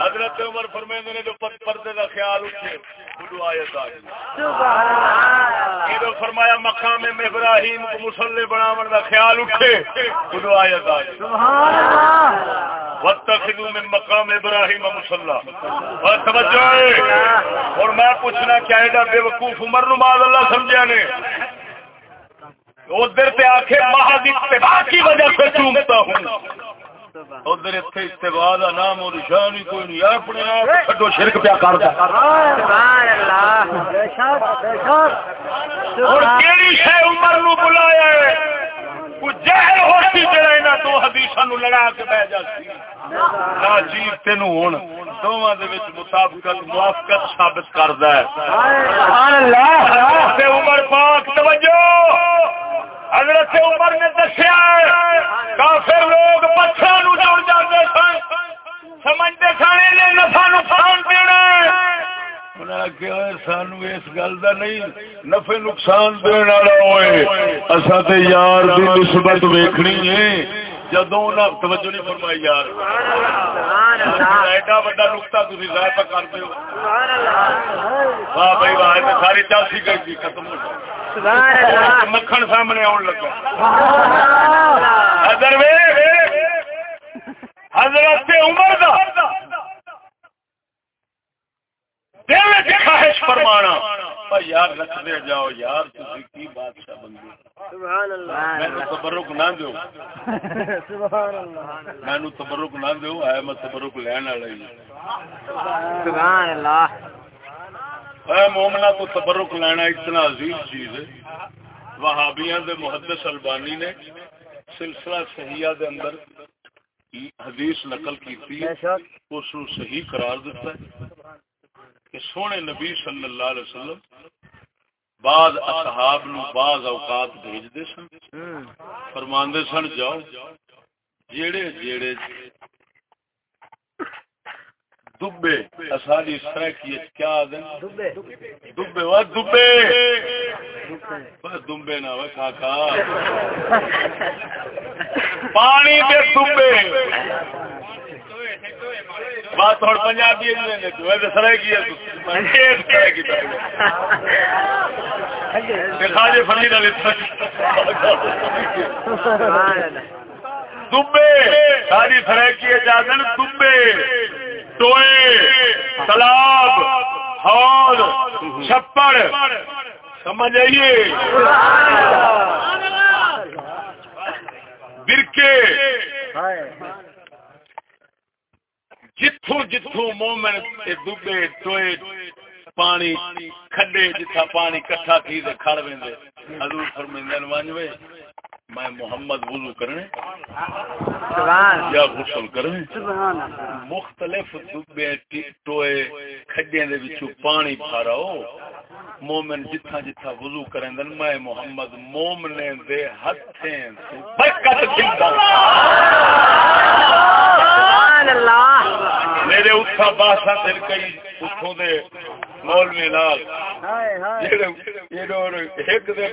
Speaker 2: حضرت عمر فرمیندے نے جو پردے کا خیال اٹھے بلو آیت آ گئی۔ فرمایا مقام ابراہیم کو مسلح بناون کا خیال اٹھے بلو آیت آ گئی۔ واتخذوا من مقام ابراہیم اور توجہ۔ اور میں پوچھنا کیا ایڈا بے وقوف عمر نو ماذ اللہ سمجھا نے؟ ادھر پہ محض اتباع کی وجہ سے چومتا ہوں۔ ادھر اتنے اتباع نام اور نشان ہی کوئی نہیں اپنے آپ چھڈو شرک پیا کرتا اور کیڑی شے عمر نو بلایا ہے؟ جہر ہوتی جڑا انہاں دو حدیثاں نو لڑا کے بہ جاتی نا جی تینو ہن دوواں دے وچ مطابقت موافقت ثابت کردا ہے۔ سبحان اللہ۔ عمر پاک توجہ! حضرت عمر نے دسیا کافر لوگ پتھر نو جڑ جاتے سن۔ سمجھتے سن نے نفع نقصان دینا سانو اس گل کا نہیں، نفع نقصان دینا ہوئے۔ اصا تو یار کی نسبت ویکنی ہے۔ جدو توجہ نہیں فرمائی یار۔ ایڈا وا نقطہ تھی ظاہر کر دو واہ بھائی، واہ ساری چاسی گئی ختم ہو مکھن سامنے آن لگا حضرت عمر دا خواہش فرمانا یار رکھتے جاؤ یار کی بادشاہ تبرک نہ دو مینو تبرک نہ آیا میں تبرک لین والا مومنا تو تبرک لینا اتنا عظیم چیز ہے۔ وہابیاں دے محدث البانی نے سلسلہ صحیحہ دے اندر حدیث نقل کی اس نو صحیح قرار دیتا ہے کہ سونے نبی صلی اللہ علیہ وسلم بعض اصحاب نو بعض اوقات بھیج دے سن۔ فرماندے سن، جاؤ، جیڑے جیڑے دبے۔ اسالی سرکی کیا دن؟ دبے۔ وہ دبے۔ دبے۔ نہ کھا پانی دے دبے۔ بات تھوڑ پنجابی ہے تو۔ سرکی ہے دکھا فنی نہ دبے۔ ساری سرکی ہے جادن دبے۔ ٹوئے، تالاب ہال چھپڑ۔ سمجھ آئیے برکے۔ جتوں جتوں مومن دبے ٹوئے، پانی کھڈے جتھا پانی کٹھا تھی کھڑ وے حضور فرمیندن ونج میں محمد وضو کرنے یا غسل کرنے مختلف ٹوئے کھڈیاں دے وچوں پانی بھارا مومن جتھا جتھا وضو کریں دن میں محمد مومنے دے ہتھیں برکت دیندا۔ سبحان اللہ. میرے اتھا باسا دل کئی اتھوں دے مولوی نال۔ ایک دے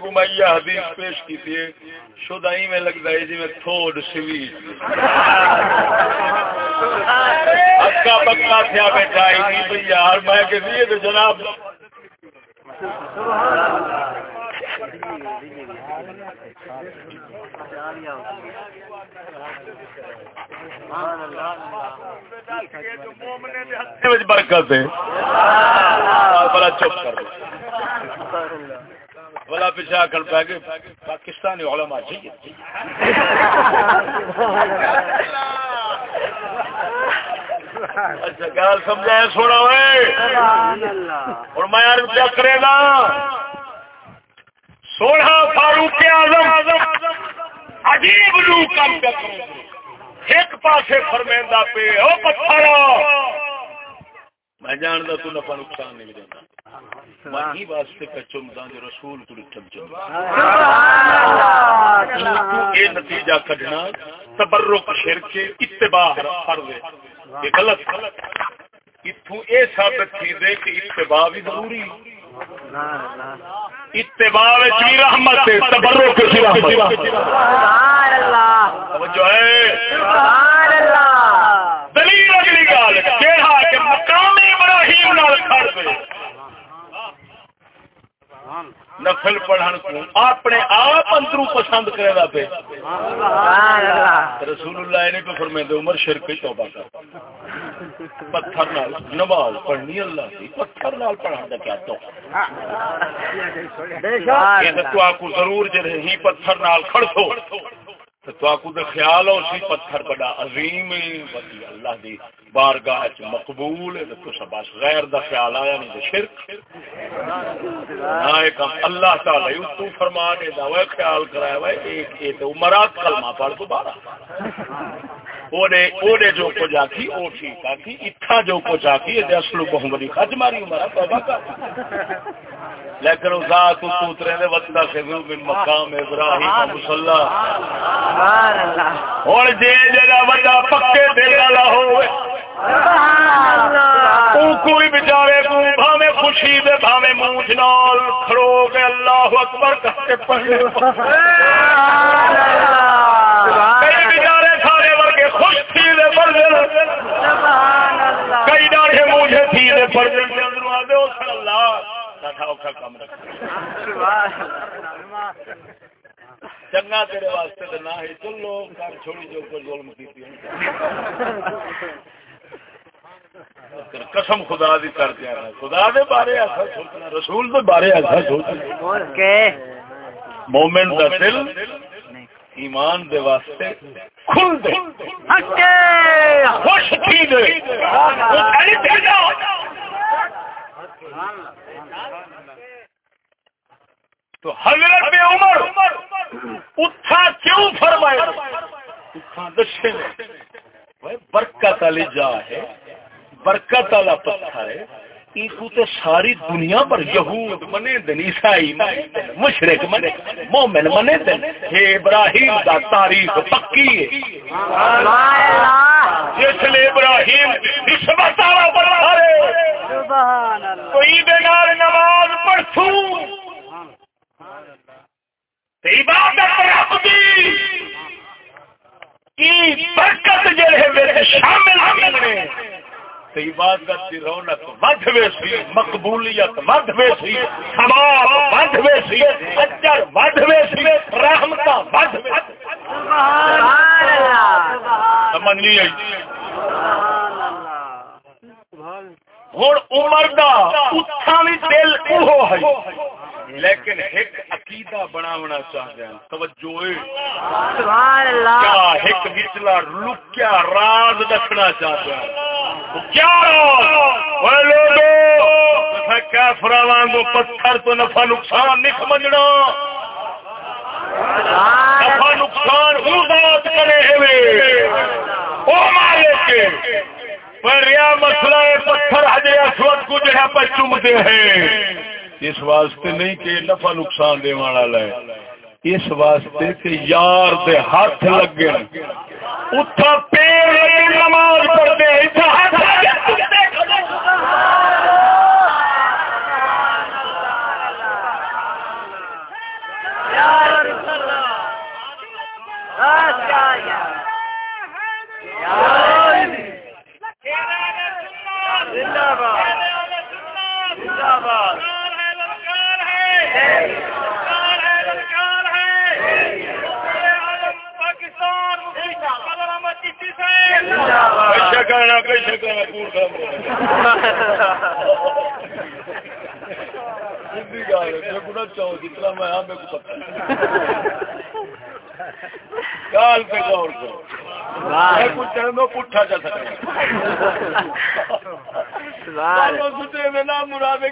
Speaker 2: حدیث پیش کی تھی میں جی میں تھوڑ سوی۔ اکا بکا تھیا بیٹھا ہی نہیں بھئی یار میں کسی ہے تو جناب۔ برکت بڑا چپ کر بلا پیچھے آ کر پہ گئے پاکستانی علماء جی اچھا گل سمجھا سونا اور میں کیا کرے گا سونا فاروق آزم عجیب لو کم ایک پاسے فرمیندہ پہ او پتھر میں جانتا تو نفع نقصان نہیں دینا۔ ماہی واسطے کچو مدان جو رسول کو لٹھم چل یہ نتیجہ کھڑنا تبرک شرک اتباع فرض یہ غلط۔ اتوں یہ ثابت تھی دے کہ اتباع بھی ضروری۔ اتباع بھی رحمت ہے تبرک کی رحمت سبحان اللہ۔ توجہ ہے۔ سبحان اللہ۔ دلیل اگلی گل کہا کہ مقام ابراہیم نال کھڑ دے نفل پڑھن کو اپنے آپ اندروں پسند کرے گا پہ رسول اللہ نے تو فرمائے عمر شرک توبہ کر۔ پتھر نال نماز پڑھنی اللہ کی پتھر نال پڑھا دا کیا تو تو آپ کو ضرور جے ہی پتھر نال کھڑ سو تو آپ خیال ہو، سی پتھر بڑا عظیم بڑی اللہ دی بارگاہ چ مقبول ہے، تو بس غیر دا خیال آیا نہیں، تو شرک۔ ہاں ایک اللہ تعالی تو فرما دے دا خیال کرایا وہ ایک یہ تو مراد کلمہ پڑھ دوبارہ۔ اونے اونے جو کو جاکی او ٹھیک آکی اتھا جو کو جاکی یہ اصل کو ہماری خج ماری عمرہ توبہ کر لیکن ذات پوترے دے وقتا سے من مقام ابراہیم مصلی اور جے جڑا بڑا پکے دل والا ہوئے کوئی بچارے کو بھاوے خوشی دے نال کھڑو کے اللہ اکبر کئی بچارے سارے ورگے خوش تھی دے پڑھ دے کئی ڈاڑے مجھے تھی دے دے چنگا تیرے واسطے نہ ہی چلو چھوڑی جو کو ظلم کی قسم خدا دی کر دیا خدا دے بارے ایسا سوچنا رسول دے بارے ایسا سوچنا۔ مومن دا دل ایمان دے واسطے کھل دے۔ خوش تھی دے۔ تو حضرت عمر اٹھا کیوں فرمائے دشے برکت علی جا ہے برکت والا پتھر ہے۔ تو ساری دنیا پر یہود منے دن، عیسائی مشرق منے مومن منے دن۔ ہے ابراہیم دا تاریخ پکی ہے۔ جس لیے ابراہیم نسبت والا بڑا ہے تو عید نال نماز پڑھوں عبادت رب دی۔ کی برکت جڑے شامل ہیں۔ عبادت کی رونق مقبولیت ود ویسی ثواب ود ویسی اجر سمجھ نہیں آئی ہوں عمر دا اتھا بھی دل ہے۔ لیکن ایک عقیدہ بناونا چاہتے ہیں۔ توجہ کیا ایک وچلا لکیا راز رکھنا چاہتے ہیں؟ کیا کیفر وانگو پتھر تو نفع نقصان نہیں سمجھنا نفع نقصان بات کرے ہوئے او مالک پر یا مسئلہ پتھر حجر اسود کو جو ہے پر چومتے ہیں اس واسطے نہیں کہ نفع نقصان دے والا ہے اس واسطے کہ یار دے ہاتھ لگے اتھا پیر لگے نماز پڑھتے اتھا پیسہ کرنا پیسہ کرنا کوڑ کھانا چاہو جتنا میں ہاں میرے کو پتا کال پہ غور کرو۔ میں پٹھا چل سکتا مراد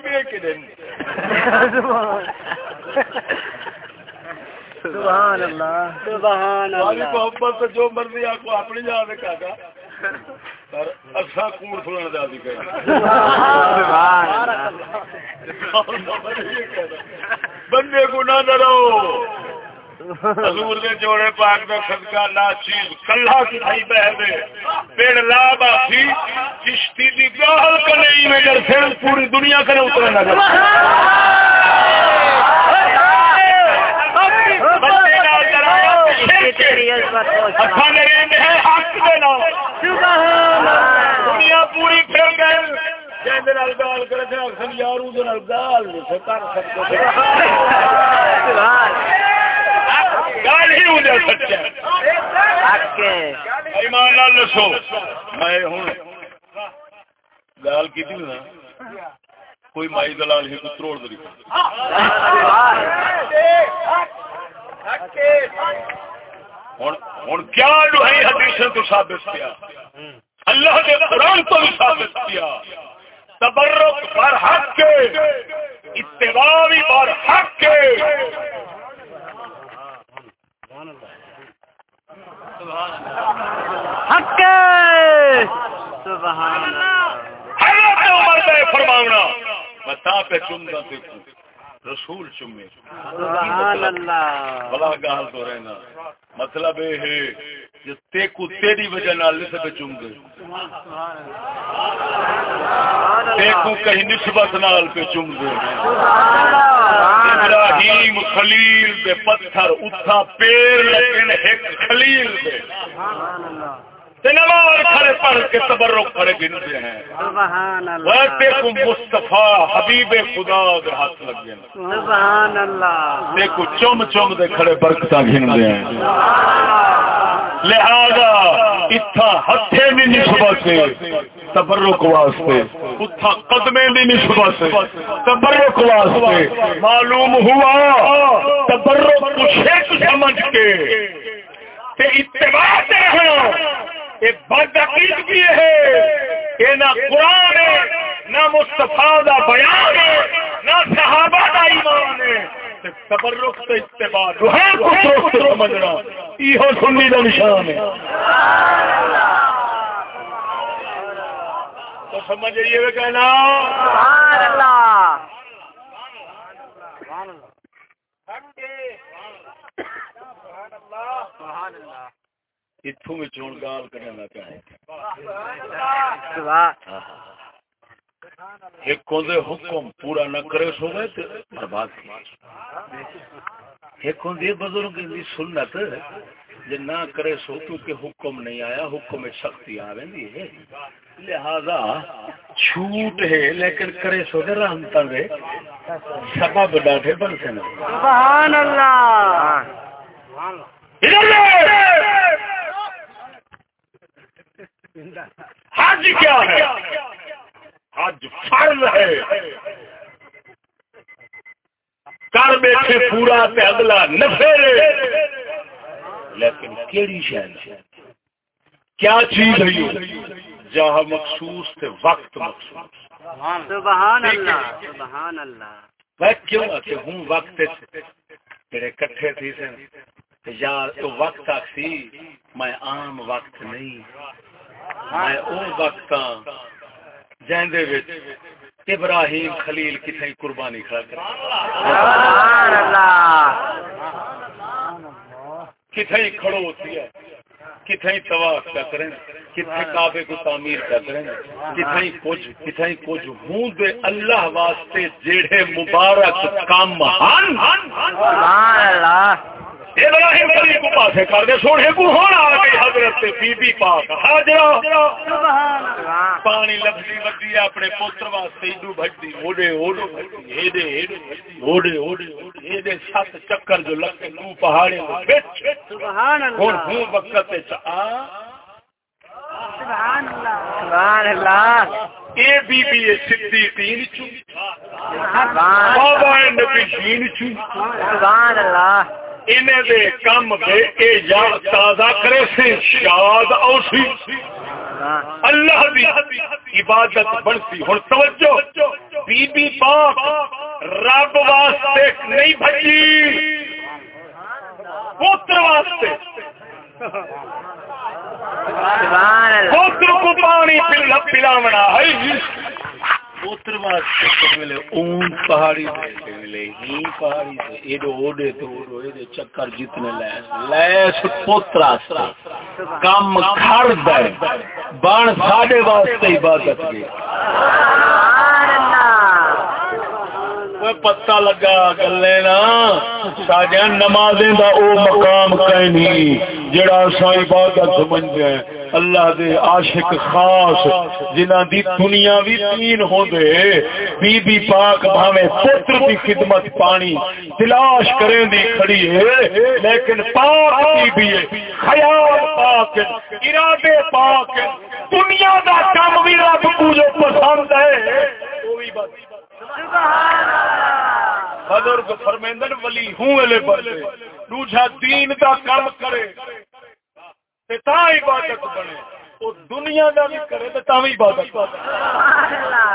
Speaker 1: سبحان اللہ. سبحان اللہ.
Speaker 2: محبت جو مرضی آپ کو اپنی جان کا اچھا کوڑ دا دی بندے کو نہ ڈرو حضور دے جوڑے پاک دا صدقہ لا چیز کلہ کی تھائی بہ دے۔ پیڑ لا باسی چشتی دی گاہل کنئی میں پھر پوری دنیا کرے اترے نہ گر بندے نال ڈرایا اچھا میرے ہے حق دے نال دنیا پوری پھر گئے گال یار گال نہیں کر سکتے گال ہی ہو جائے ایمان لال دسو میں ہوں گال کی نا کوئی مائی دلال ہی کو تروڑ دری ہوں کیا جو ہے حدیث تو ثابت کیا؟ اللہ نے قرآن تو بھی ثابت کیا۔ تبرک پر حق کے اتباع پر حق کے۔
Speaker 1: حق
Speaker 2: فرماؤنا بتا پہ چمتا دیکھوں رسول چمے بلا گال تو رہنا۔ مطلب یہ ہے جو تیکو تیری وجہ نال سے چم گئے کو کہیں نسبت نال پہ چم گئے ابراہیم خلیل دے پتھر، اتھا پیر لیکن ایک خلیل دے۔ سبحان اللہ نماز کھڑے پڑھ کے تبرک کھڑے گنتے ہیں۔ دیکھو مصطفیٰ حبیب خدا دے ہاتھ لگ گئے
Speaker 1: سبحان اللہ۔
Speaker 2: دیکھو چم چم دے کھڑے برکتاں گھنتے ہیں۔ لہذا اتھا ہتھے سے تبرک واسطے۔ اتھا قدمے بھی نسبت سے تبرک واسطے۔ معلوم ہوا تبرک شیخ سمجھ کے۔ اتباع یہ بد عقیدگی ہے یہ نہ قرآن ہے، نہ مستفا دا بیان ہے، نہ صحابہ دا ایمان ہے۔ تبرک اتباع سمجھنا ہاں، سنی نشان ہے۔ تو سمجھ کہنا۔
Speaker 1: سبحان اللہ۔ سبحان اللہ۔
Speaker 2: اتوں گال کرنا چاہے ایک حکم پورا نہ کرے سو گئے برباد ایک بزرگ کی سنت نہ کرے سو کیونکہ حکم نہیں آیا حکم میں سختی آ رہی ہے لہذا چھوٹ ہے لیکن کرے سو گے رحمت دے سبب ڈاٹے بن سکتے
Speaker 1: سبحان اللہ
Speaker 2: حج کیا ہے؟ حج فرض ہے۔ کر بیٹھے پورا تے اگلا نفے لیکن کیڑی شہر کیا چیز ہے جہاں مخصوص تے وقت مخصوص۔
Speaker 1: سبحان اللہ سبحان اللہ۔
Speaker 2: میں کیوں کہ ہوں وقت تیرے کٹھے تھی سن۔ یا تو وقت آخسی میں عام وقت نہیں۔ میں وقت جہندے وچ ابراہیم خلیل کتھے قربانی کھڑا کر
Speaker 1: سبحان اللہ۔
Speaker 2: کتھے کھڑو ہوتی ہے طواف کا کریں کتھے کعبے کو تعمیر کا کریں کتھے کچھ کتھے کچھ ہوں دے اللہ واسطے جیڑے مبارک کام ہن۔
Speaker 1: سبحان اللہ۔
Speaker 2: ابراہیم علی کو پاسے کر دے سونے کو ہونا آ گئی حضرت بی بی پاک حاضرہ پانی لفظی ودی اپنے پوتر واسطے ایڈو بھجدی اوڈے اوڈے ایڈے ایڈے اوڈے اوڈے ایڈے سات چکر جو لگتے نو پہاڑے
Speaker 1: سبحان اللہ۔
Speaker 2: ہن ہوں وقت چ آ۔ اے بی بی اے صدیقین چو بابا نبیین چو
Speaker 1: سبحان اللہ۔
Speaker 2: انہیں دے کم دے اے یا تازہ کرے سے شاد اوسی اللہ دی عبادت بنتی۔ ہن توجہ بی بی پاک رب واسطے نہیں بھجی۔ پوتر واسطے۔ پوتر کو پانی پلا پلاونا ہے۔ پوتر واسطے ملے اون پہاڑی دے ملے ہی پہاڑی دے ایڈو اوڈے تو اوڈو ایڈے چکر جتنے لیس لیس پوتر واسطے کم گھر دے بان ساڈے واسطے عبادت گئے
Speaker 1: سبحان
Speaker 2: کوئی پتہ لگا گلے نا ساڈے نمازیں دا او مقام کہیں نہیں جڑا اساں عبادت سمجھدے ہیں، اللہ دے عاشق خاص، جنہاں دی دنیا بھی تین ہوندے بی بی پاک بھاویں پتر دی خدمت پانی، تلاش کریں دی کھڑی ہے، لیکن پاک بی بی ہے، خیال پاک ارادے پاک دنیا دا کام بھی رب کو جو پسند ہے، وہ بھی بات بزرگ فرمیندن ولی ہوں ویلے بندے دوجا دین دا کام کرے تے تا عبادت بنے۔ وہ دنیا دا بھی کرے تے تا بھی عبادت بنے۔
Speaker 1: سبحان اللہ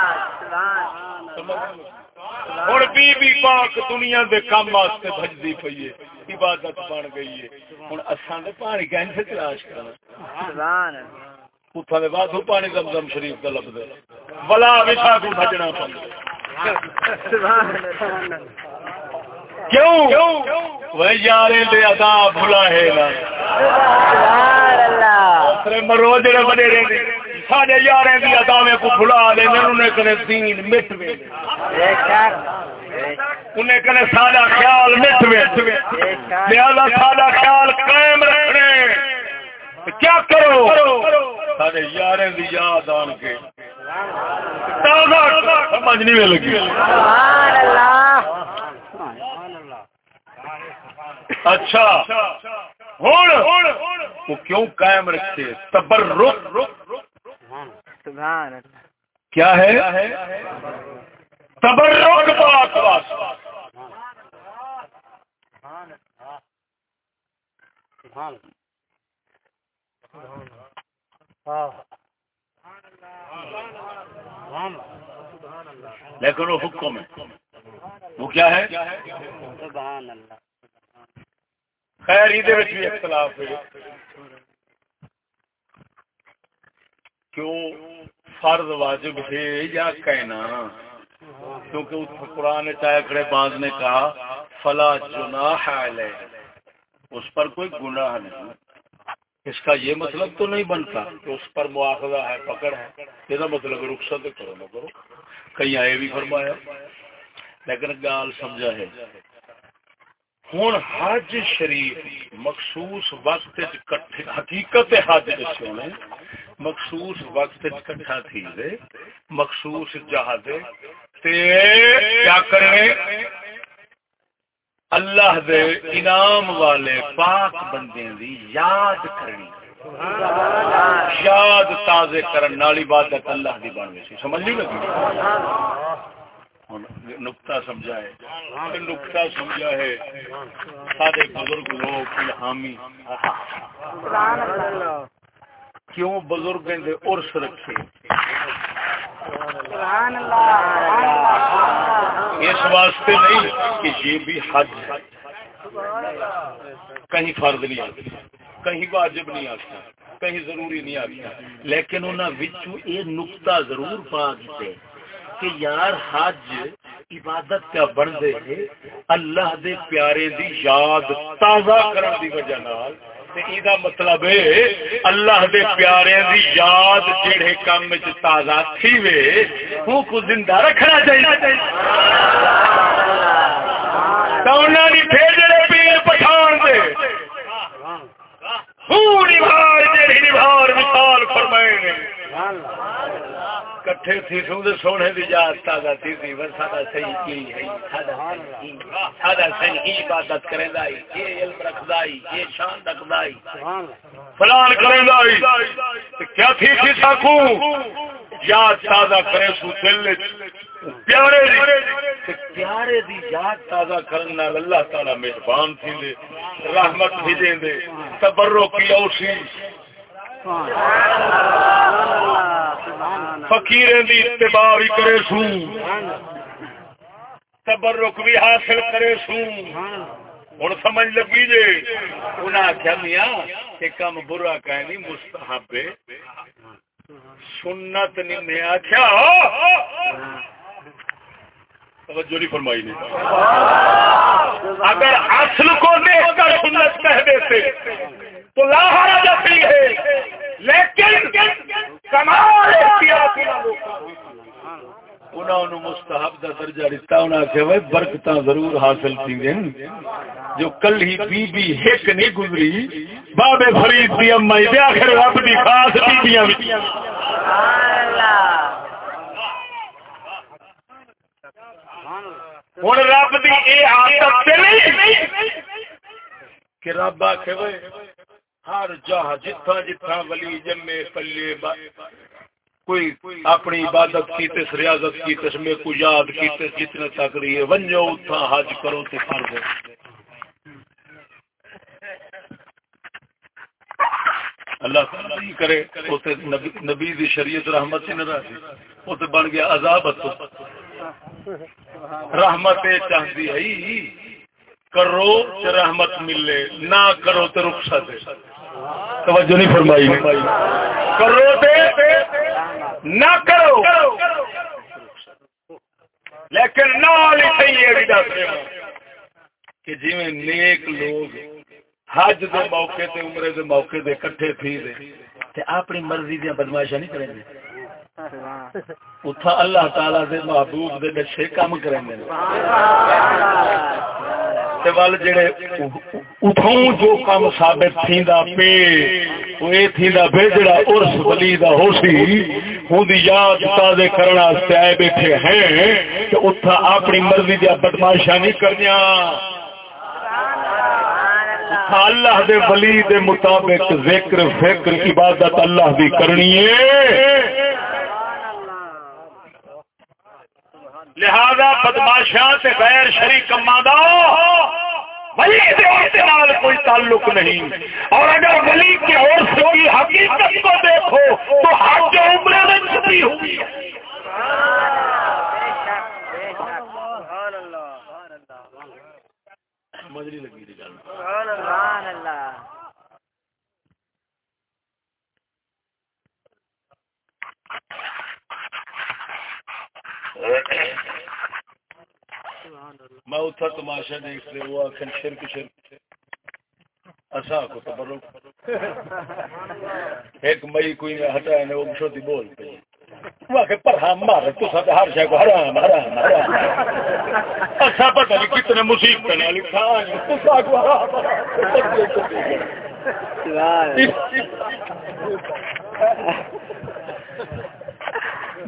Speaker 1: سبحان
Speaker 2: بی بی پاک دنیا دے کام واسطے بھجدی پئی ہے، عبادت بن گئی ہے۔ ہوں اساں دے پانی کہیں سے تلاش کرنا
Speaker 1: سبحان اللہ
Speaker 2: اتھا دے بعد پانی زمزم شریف دا لب دے ولا وچھا کو بھجنا پڑے
Speaker 1: سبحان اللہ
Speaker 2: کیوں وہ یارے دے ادا بھلا ہے نا
Speaker 1: سبحان اللہ
Speaker 2: اسرے مرو جڑے بڑے رہندے ساڈے یاریں دی اداویں کو بھلا لے انہوں نے کنے دین مٹ وے
Speaker 1: بے شک
Speaker 2: انہیں کنے ساڈا خیال مٹ وے لہذا ساڈا خیال قائم رکھنے۔ کیا کرو؟ دی یاد آن کے۔ سمجھ نہیں لگی۔
Speaker 1: سبحان اللہ
Speaker 2: اچھا۔ ہوں وہ کیوں قائم
Speaker 1: سبحان اللہ
Speaker 2: کیا ہے؟ تبرک پاک واسطہ لیکن وہ حکم ہے۔ وہ کیا ہے؟ خیر یہ اختلاف ہے۔ کیوں فرض واجب ہے یا کہنا؟ کیونکہ اس قرآن چاہے کھڑے باز نے کہا، فلا جناح علیہ۔ اس پر کوئی گناہ نہیں۔ اس کا یہ مطلب تو نہیں بنتا کہ اس پر مواخذہ ہے، پکڑ ہے۔ یہ مطلب رخصت کرو نہ کرو۔ کہیں آئے بھی فرمایا۔ لیکن گال سمجھا ہے۔ ہوں حج شریف مخصوص وقت حقیقت حج جس مخصوص وقت کٹھا تھی مخصوص جہاز کیا کرنے اللہ دے انعام والے پاک بندے دی یاد کرنی یاد تازے کرن نال عبادت اللہ دی بن گئی سمجھ نہیں لگی؟ نقطہ سمجھا ہے۔ نقطہ سمجھا ہے۔ سارے بزرگ لوگ الہامی۔ کیوں بزرگ دے عرس رکھے۔ اس واسطے نہیں کہ یہ بھی حج ہے۔ کہیں فرض نہیں آتا، کہیں واجب نہیں آتا، کہیں ضروری نہیں آتا۔ لیکن انہوں یہ نقطہ ضرور پا دیتے کہ یار حج عبادت کیا بن دے اللہ دے پیارے دی یاد تازہ کرن دی وجہ نال یہ مطلب ہے، اللہ دے پیارے دی یاد جڑے کام وچ تازہ تھی وے وہ کو زندہ رکھنا چاہیے۔ تو انہاں دی بھیجڑے پیر پٹھان دے۔ پوری بھار جڑی نبھار مثال فرمائے نے۔ کٹھے تھی سو دے سونے دی یاد تازہ تھی تھی ور ساڈا صحیح کی ہے صحیح عبادت کریندا ہے یہ علم رکھدا ہے یہ شان رکھدا ہے۔ فلان کریندا ہے تے کیا تھی تھی ساکو؟ یاد تازہ کرے سو دل پیارے دی۔ پیارے دی یاد تازہ کرنا اللہ تعالی مہربان تھی دے رحمت بھیجیں دے تبرک کی اوسی فقیریں دی اتباع بھی کرے سو۔ تبرک بھی حاصل کرے سو۔ ہوں سمجھ لگی جی انہیں آخیا میاں یہ کام برا کہ نہیں مستحب سنت نے آخیا توجہ نہیں فرمائی نہیں اگر اصل کو دیکھ کر سنت کہہ دیتے تو لاہور جاتی ہے۔ لیکن کمال انہوں مستحب کا درجہ دیتا انہوں نے آخیا برکت ضرور حاصل تھی گئے جو کل ہی بی بی ایک نہیں گزری، بابے فرید دی اما دے آخر رب دی خاص بیبیاں ہوں رب دی اے عادت نہیں کہ رب آخے ہر جہاں جتھا جتھا ولی جمے پلے با... کوئی اپنی عبادت کی تس، ریاضت کی تس میں کو یاد کی تس، جتنے تک رہی ہے، ونجو اتھا حج کرو تو کر دو اللہ تعالی کرے اوتے نبی دی شریعت رحمت سے ناراضی جی۔ اوتے بن گیا عذاب تو۔ رحمت چاہتی ہے کرو تو رحمت ملے، نہ کرو تو رخصت ہے۔ توجہ نہیں فرمائی۔ کرو نہ کرو۔ لیکن کہ جی نیک لوگ حج دے موقع تے عمرے دے موقع دے کٹھے تھی دے تے اپنی مرضی دیا بدماشا نہیں کریں گے۔ اتھا اللہ تعالی دے محبوب دے دشے کام کریں گے تے وال جڑے اتھوں جو کام ثابت تھیندا پے او اے تھیندا پے جڑا عرس ولی دا ہوسی ہوں دی یاد تازے کرنا واسطے آئے بیٹھے ہیں کہ اتھا اپنی مرضی دی بدماشا نہیں کرنیاں۔ اللہ دے ولی دے مطابق ذکر فکر عبادت اللہ دی کرنی ہے۔ لہذا بدماشاں سے غیر شریک کما دا ولی نال کوئی تعلق نہیں۔ اور اگر ولی کی اور کی حقیقت کو دیکھو تو حج عمرے میں چھپی ہوئی مجری لگی تھی سبحان اللہ۔ میں اتھا تماشا دیکھ لے وہ آخر شرک شرک. اصا کو تبرک. ایک مئی کوئی نے ہٹایا نے وہ مشوتی بول پہ ہر شے کو حرام حرام حرام. اچھا پتہ نہیں کتنے مصیبت نے لکھا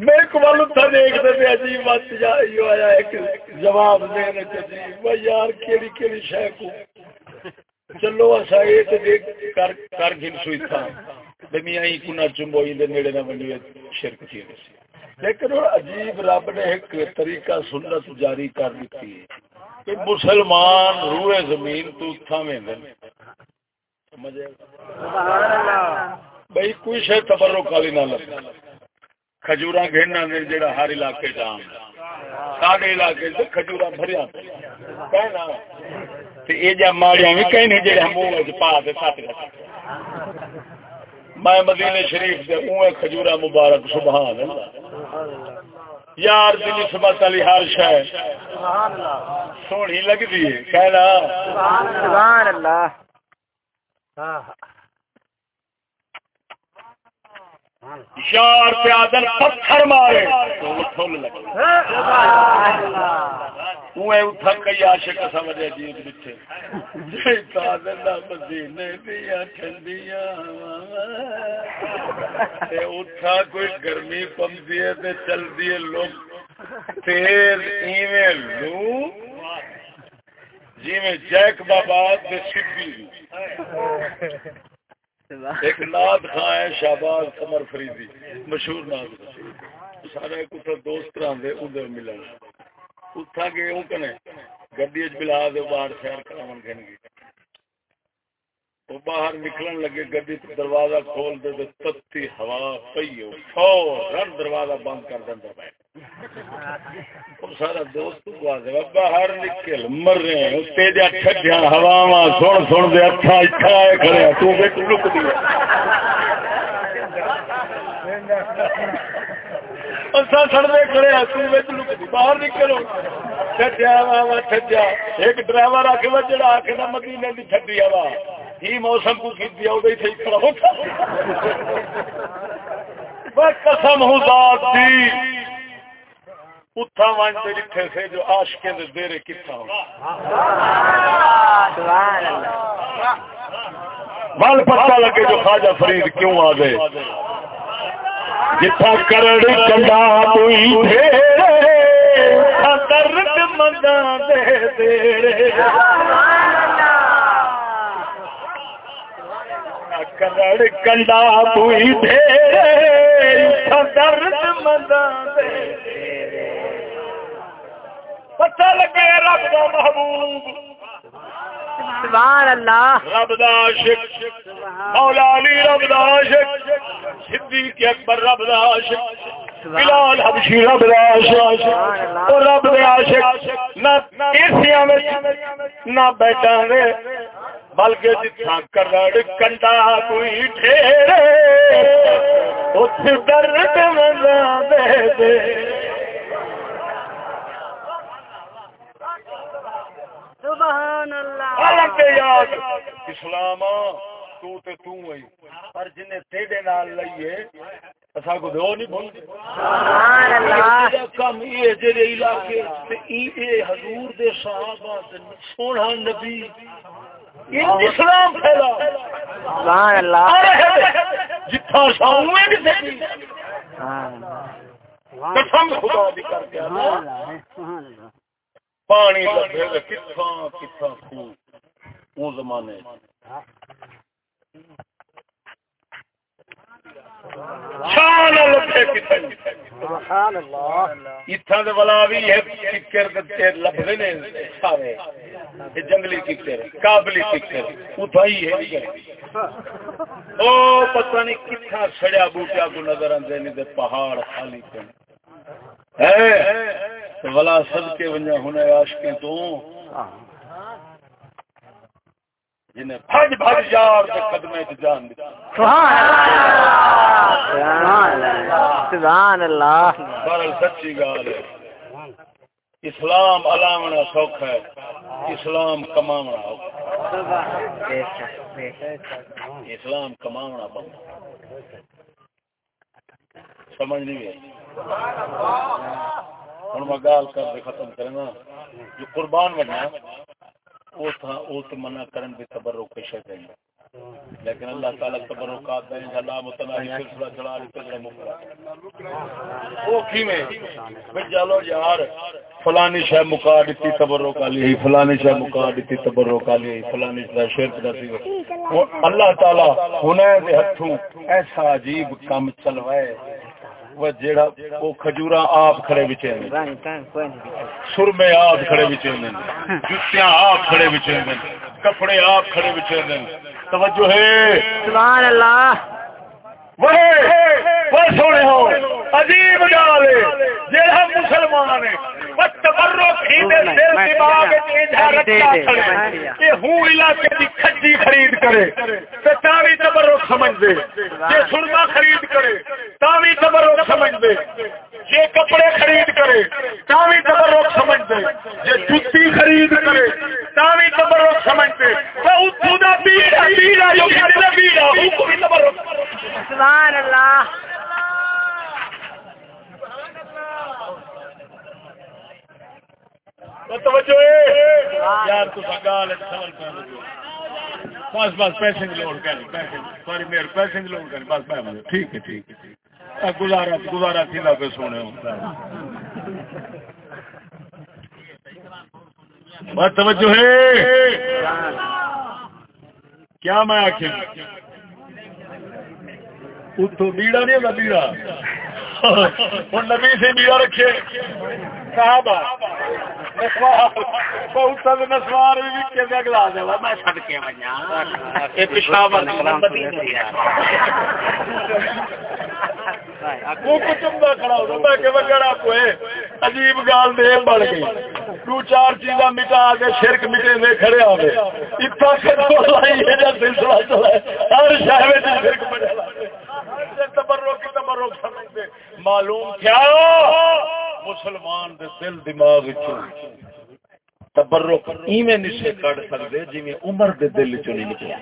Speaker 2: میرے کو معلوم تھا دیکھتے تھے عجیب بات آیا ایک جواب دینے عجیب یار، کیڑی کیڑی شے کو؟ چلو اسا اے تے دیکھ، کر کر گن سوئی تھا۔ دنیا ہی کنا چمبوئی دے نیڑے نہ بنی شرک تھی لیکن عجیب رب نے ایک طریقہ سنت جاری کر دیتی ہے کہ مسلمان روئے زمین تو تھا میں سمجھے؟ بھائی، کوئی شاید تبرک والی نہ لگتا کھجورا گھیرنا نے جڑا ہر علاقے جام سارے علاقے سے کھجورا بھریا کہنا یہ جا ماڑیاں بھی کہنے جڑے منہ پا دے سات میں مدینے شریف سے اوے کھجورا مبارک، سبحان اللہ۔ یار دی نسبت علی ہر شے۔ سبحان اللہ سونی لگدی ہے۔ کہنا سبحان اللہ۔ ہاں۔ یار پیادل پتھر مارے کئی عاشق سمجھے جیت بچے مدینے دیا ٹھنڈیاں اٹھا کوئی گرمی پمتی ہے چلتی لوگ۔ ایویں لو جی میں جیک بابا سدھی ایک ناد خان ہے، شہباز قمر فریدی مشہور ناد سارے کچھ دوست رہے ادھر ملن۔ اتھا گئے اون کنے، گڈی بلا دے باہر سیر کراون گھن گئے وہ باہر نکلن لگے، گڈی دروازہ کھول دے، تے تتی ہوا پئی ہو فورن دروازہ بند کر دیندا پے سارا دوست دے باہر نکل مر رہے ہیں تیجا ٹھڈیاں ہواواں، سن سن دے اٹھا اٹھا کھڑے تو وچ لک دی کھڑے باہر نکلو ایک ڈرائیور آ کے جڑا آ کے مدینے ہوا ہی موسم کو قسم ذات دی۔ اتھا ون سے جتھے سے جو عاشقیں دے دیرے کتھا ہو بل پتہ لگے جو خواجہ فرید کیوں آ گئے جتھا کرڑ کنڈا کوئی درد منگا دے دے کرڑ کنڈا کوئی درد منگا دے پتہ لگے رب کا محبوب۔
Speaker 1: سبحان اللہ
Speaker 2: رب دا عاشق۔ مولا علی رب دا عاشق۔ صدیق اکبر رب دا عاشق۔ بلال حبشی رب دا عاشق۔ او رب دا عاشق۔ نہ کرسیاں وچ نہ بیٹھا دے بلکہ جتھاں کرڑ کنڈا کوئی ٹھہرے اوتھے درد مزا دے دے
Speaker 1: سبحان اللہ.
Speaker 2: یاد اسلام تو تے تو ہوئی پر جنے تیرے نال لئیے اسا کو دو نہیں بھول
Speaker 1: سبحان اللہ.
Speaker 2: کم یہ جڑے علاقے تے ای حضور دے صحابہ تے سونا نبی یہ اسلام پھیلا.
Speaker 1: سبحان اللہ.
Speaker 2: جتھا ساؤں میں بھی تھی قسم خدا دی کر کے۔
Speaker 1: سبحان اللہ.
Speaker 2: پانی لبے گا کتھا کتھا خون وہ زمانے جنگلی ککر کابلی ککر اتھا ہی ہے۔ او پتہ نہیں سڑیا بوٹیا کو نظر آندے نہیں پہاڑ خالی ہے ولا سب کے ونجا ہونے عاشقیں تو. جنہیں بھج بھج یار کے قدمے تے جان دی
Speaker 1: سبحان اللہ سبحان اللہ سبحان اللہ
Speaker 2: بہرحال سچی گال ہے. اسلام علامنا سوکھ ہے. اسلام کماونا اسلام کماونا بند. سمجھ نہیں آئی. ہوں میں گال کر کے ختم کرنا۔ جو قربان بنا وہ تھا وہ تو منع کرن بھی تبرک کے شے لیکن اللہ تعالی تبرکات دیں اللہ متناہی سلسلہ چلا رہی تجربہ مکرا وہ کی میں بھئی چلو یار، فلانی شے مکا دیتی تبرک علی، فلانی شے مکا دیتی تبرک علی، فلانی شے شرک دسی۔ وہ اللہ تعالی ہنے دے ہتھوں ایسا عجیب کام چلوائے۔ وہ جیڑا وہ آپ کھڑے نے سرمے آپ کھڑے بچے نے آپ کھڑے نے کپڑے آپ کھڑے نے توجہ ہے
Speaker 1: سبحان اللہ
Speaker 2: وہ سونے ہو عجیب ہے جیڑا مسلمان ہے۔ وہ تبرک ہی دے دل دماغ وچ رکھا کھڑے کہ ہوں علاقے دی کھجی خرید کرے تے تاوی تبرک سمجھ دے۔ جے سرما خرید کرے تاوی تبرک سمجھ دے۔ جے کپڑے خرید کرے تاوی تبرک سمجھ دے۔ جے جُتی خرید کرے تاوی تبرک سمجھ دے۔ وہ اتھو دا بیڑا بیڑا جو کو بھی تبرک
Speaker 1: سبحان اللہ۔
Speaker 2: توجہ ہے۔ یار تو گال سوال کر بس بس پیسے کی لوڑ کر پیسے سوری میرے پیسے کی لوڑ کر بس میں ٹھیک ہے ٹھیک ہے ٹھیک ہے۔ گزارا گزارا تھی پہ سونے بس توجہ ہے۔ کیا میں آخر اتو بیڑا نہیں ہوتا بیڑا ہوں نبی سے بیڑا رکھے صحابہ نسوار گلا دے میں چڑ کے پیشاب ہاں۔ عجیب گال دے بڑ گئی۔ دو چار چیزاں مٹا کے شرک مٹے دے کھڑے آوے اتنا کھڑا ہو گئے اتنا سلسلہ چلا ہر شہر وچ شرک مٹا معلوم کیا؟ مسلمان دے دل دماغ تبرک ایویں نشے کٹ سکتے جی عمر دے دل چ نہیں نکلے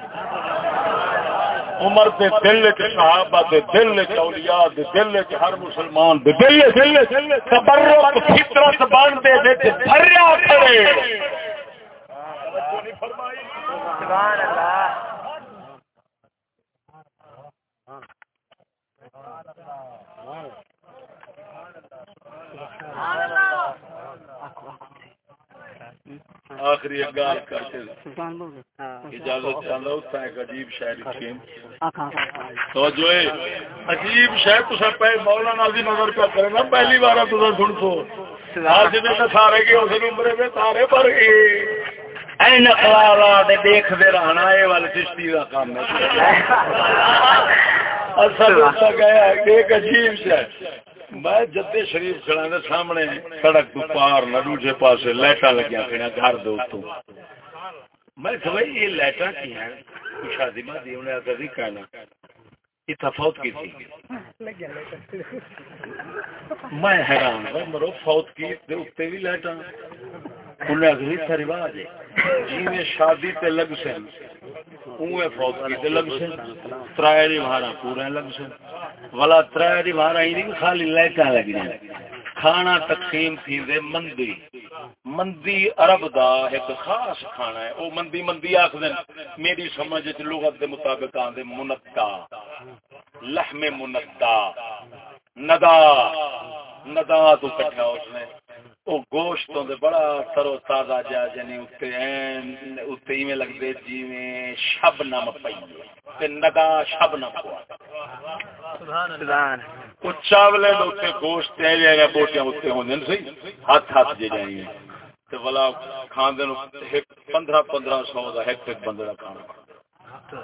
Speaker 2: عمر دے دل چ صحابہ دے دل چ اولیاء دے دل چ ہر مسلمان دے دل دل تبرک فطرت بن دے وچ بھریا کھڑے۔ سبحان اللہ۔ آخری گال کر کے اجازت چاہتا ہوں ایک عجیب شاعری تو جو عجیب شاید تو سب پہلے مولانا دی نظر پہ کرے نا پہلی بار تو سن سو آج میں سارے کے اس نمبر میں سارے پر گئے۔ نقلا دیکھ دے رہنا یہ والا چشتی کا کام ہے۔ اصل گیا ایک عجیب شاید میں جدے شریف چلا دے سامنے، سڑک تو پار نہ دوسرے پاس لائٹا لگیا کھڑا گھر دے اتوں میں کہ بھائی، یہ لائٹا کی ہیں؟ شادی میں دی انہیں اگر کہنا۔ یہ تفاوت کی تھی۔ میں حیران ہوں مرو، فوت کی دے اتے بھی لائٹا انہیں اگر تھا رواج ہے۔ جی میں شادی تے لگ سے اوے فوت کی تے لگ سے ترائے رواڑا پورے لگ سے والا ترائے مارا ہی نہیں، خالی لائٹاں لگی کھانا تقسیم تھی دے مندی۔ مندی عرب دا ایک خاص کھانا ہے۔ او مندی مندی آکھ دیں میری سمجھ وچ لغت دے مطابق آندے منتا۔ لحم منتا۔ ندا۔ ندا تو کٹھا اس نے۔ او گوشتوں دے بڑا ترو تازہ جا جنی اتے این اتے ایویں لگدے جویں شبنم پئی تے ندا شبنم کو چاولے گوشت بوٹیاں اتنے ہونے سی ہاتھ ہاتھ جی جائیں تے والا کھاندے نو پندرہ پندرہ سو کا ایک ایک بندے کھانا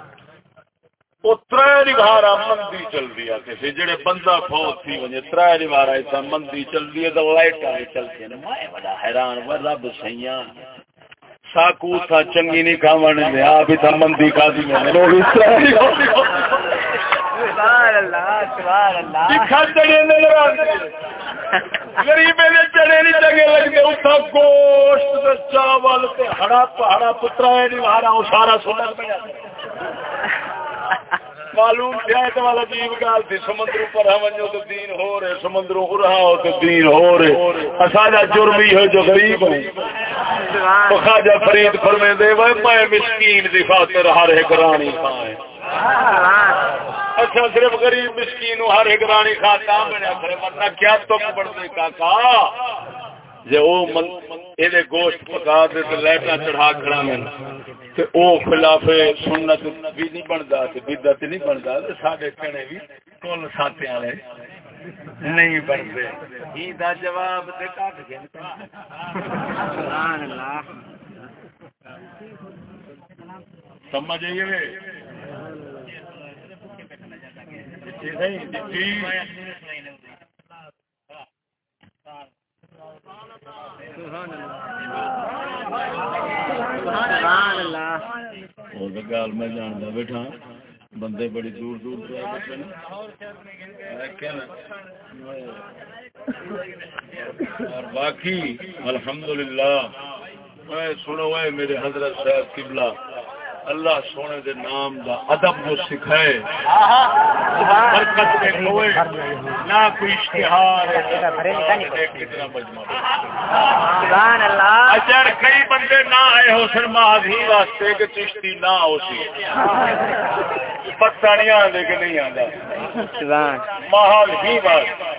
Speaker 2: وہ تر مندی چل رہی ہے جڑے بندہ فوت تھی وجے تر مندی چل رہی ہے تو لائٹ چلتی ہیں میں بڑا حیران رب سیاں۔ ساکو تھا چنگی نہیں کھاون دے آپ ہی تھا مندی کھا دی میں غریبے نے چڑے نہیں چنگے لگتے اتنا گوشت چاول ہڑا پترا نہیں سارا سونا معلوم کیا ہے والا عجیب گال تھی سمندر پر ہم تو دین ہو رہے، سمندروں کو رہا ہو ہاں تو دین ہو رہے۔ اساجا جرم ہی ہے جو غریب ہے خواجہ فرید فرمے دے وہ میں مسکین دی خاطر ہر ایک رانی کھائے اچھا صرف غریب مسکین ہر ایک رانی کھاتا بنیا کرے ورنہ کیا تک بڑھتے کاکا؟ جی وہ گوشت پکا دے تو لائٹاں چڑھا کھڑا میں تے او خلاف سنت بھی نہیں بنتا بدت نہیں بنتا سارے کہنے بھی کل ساتے والے نہیں بنتے۔ جواب سمجھ آئیے میں جانتا بیٹھا، بندے بڑی دور دور اور باقی، الحمدللہ۔ میں سنو میرے حضرت صاحب قبلہ۔ اللہ سونے دے نام دا ادب کو سکھائے برکت ہوئے نہ کوئی اشتہار اچھا کئی بندے نہ آئے ہو سر ماہی واسطے کہ چشتی نہ ہو سی۔ پتا نہیں آدھے کہ نہیں آتا ماحول ہی بات۔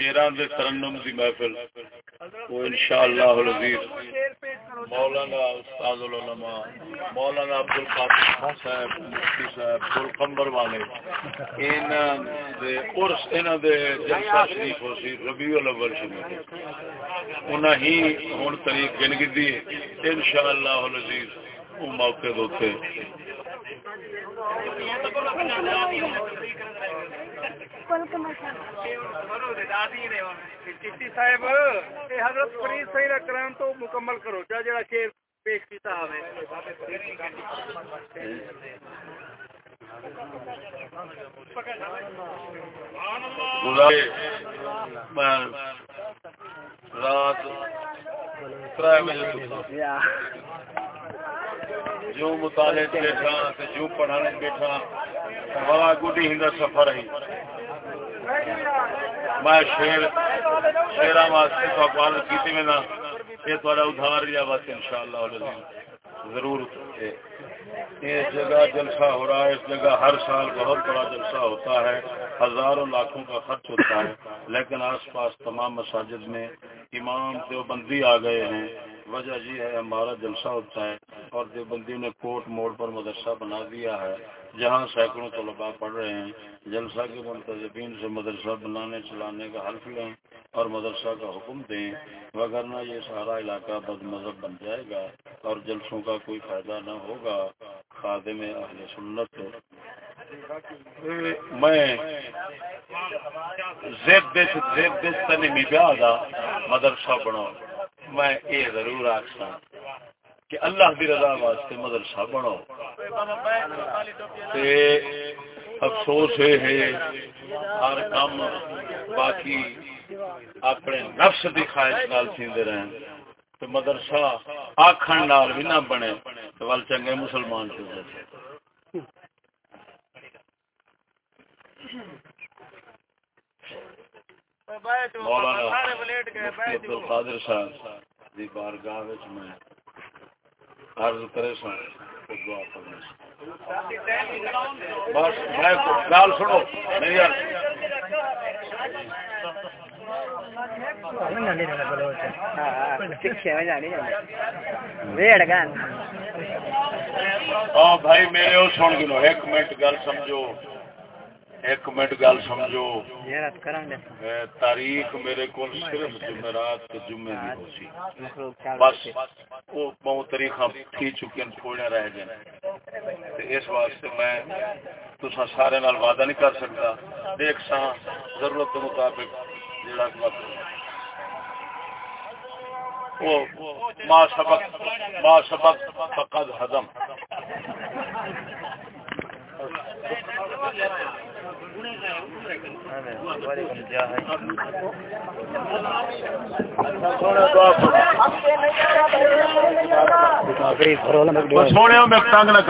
Speaker 2: شیران دے ترنم دی محفل، وہ انشاءاللہ العزیز مولانا استاد العلماء، مولانا عبد القادر صاحب، مفتی صاحب گلقمبر والے ان دے عرس، انہاں دے جلسہ شریف ہو سی ربیع الاول شریف انہاں ہی ہن طریق گن گدی انشاءاللہ العزیز وہ موقع دوتے
Speaker 3: صاحب حضرت فرید سید اکرام تو مکمل کرو جا جڑا شیر پیش کیتا ہو
Speaker 2: رات جو مطالعے بیٹھا جو پڑھانے بیٹھا بڑا گڈی ہند سفر ہے میں شیر شیرا واسطے تو اقبال کی میں یہ تھوڑا ادھار یا بس ان شاء اللہ ضرور۔ اس جگہ جلسہ ہو رہا ہے، اس جگہ ہر سال بہت بڑا جلسہ ہوتا ہے، ہزاروں لاکھوں کا خرچ ہوتا ہے، لیکن آس پاس تمام مساجد میں امام دیوبندی آ گئے ہیں۔ وجہ یہ ہے، ہمارا جلسہ ہوتا ہے اور دیوبندی نے کوٹ موڑ پر مدرسہ بنا دیا ہے۔ جہاں سینکڑوں طلباء پڑھ رہے ہیں، جلسہ کے منتظمین سے مدرسہ بنانے، چلانے کا حلف لیں اور مدرسہ کا حکم دیں۔ وغیرہ یہ سارا علاقہ بد مذہب بن جائے گا اور جلسوں کا کوئی فائدہ نہ ہوگا، خادم اہل سنت۔ میں مدرسہ بناؤ میں یہ ضرور آخسا کہ اللہ کی رضا واسطے مدرسہ بنو۔ افسوس یہ ہے، ہر کام باقی اپنے نفس کی خواہش نال سیندے رہن۔ تو مدرسہ آخر نال بھی نہ بنے تو ول چنگے مسلمان سے مولانا عبد القادر صاحب دی بارگاہ میں عرض کرے سن۔ دعا کرنے بس، میں گال سنو، میری بھائی، میرے سن گنو۔ ایک منٹ گل سمجھو۔ ایک منٹ گل سمجھو۔ تاریخ میرے کو صرف جمعرات کے جمعے دی ہو سی۔ بس وہ بہت تاریخ تھی چکے تھوڑے رہ گئے اس واسطے میں تسا سارے نال وعدہ نہیں کر سکتا۔ دیکھ سا ضرورت کے مطابق جڑا ما سبق ما سبق فقد حدم سونے میں تنگ نہ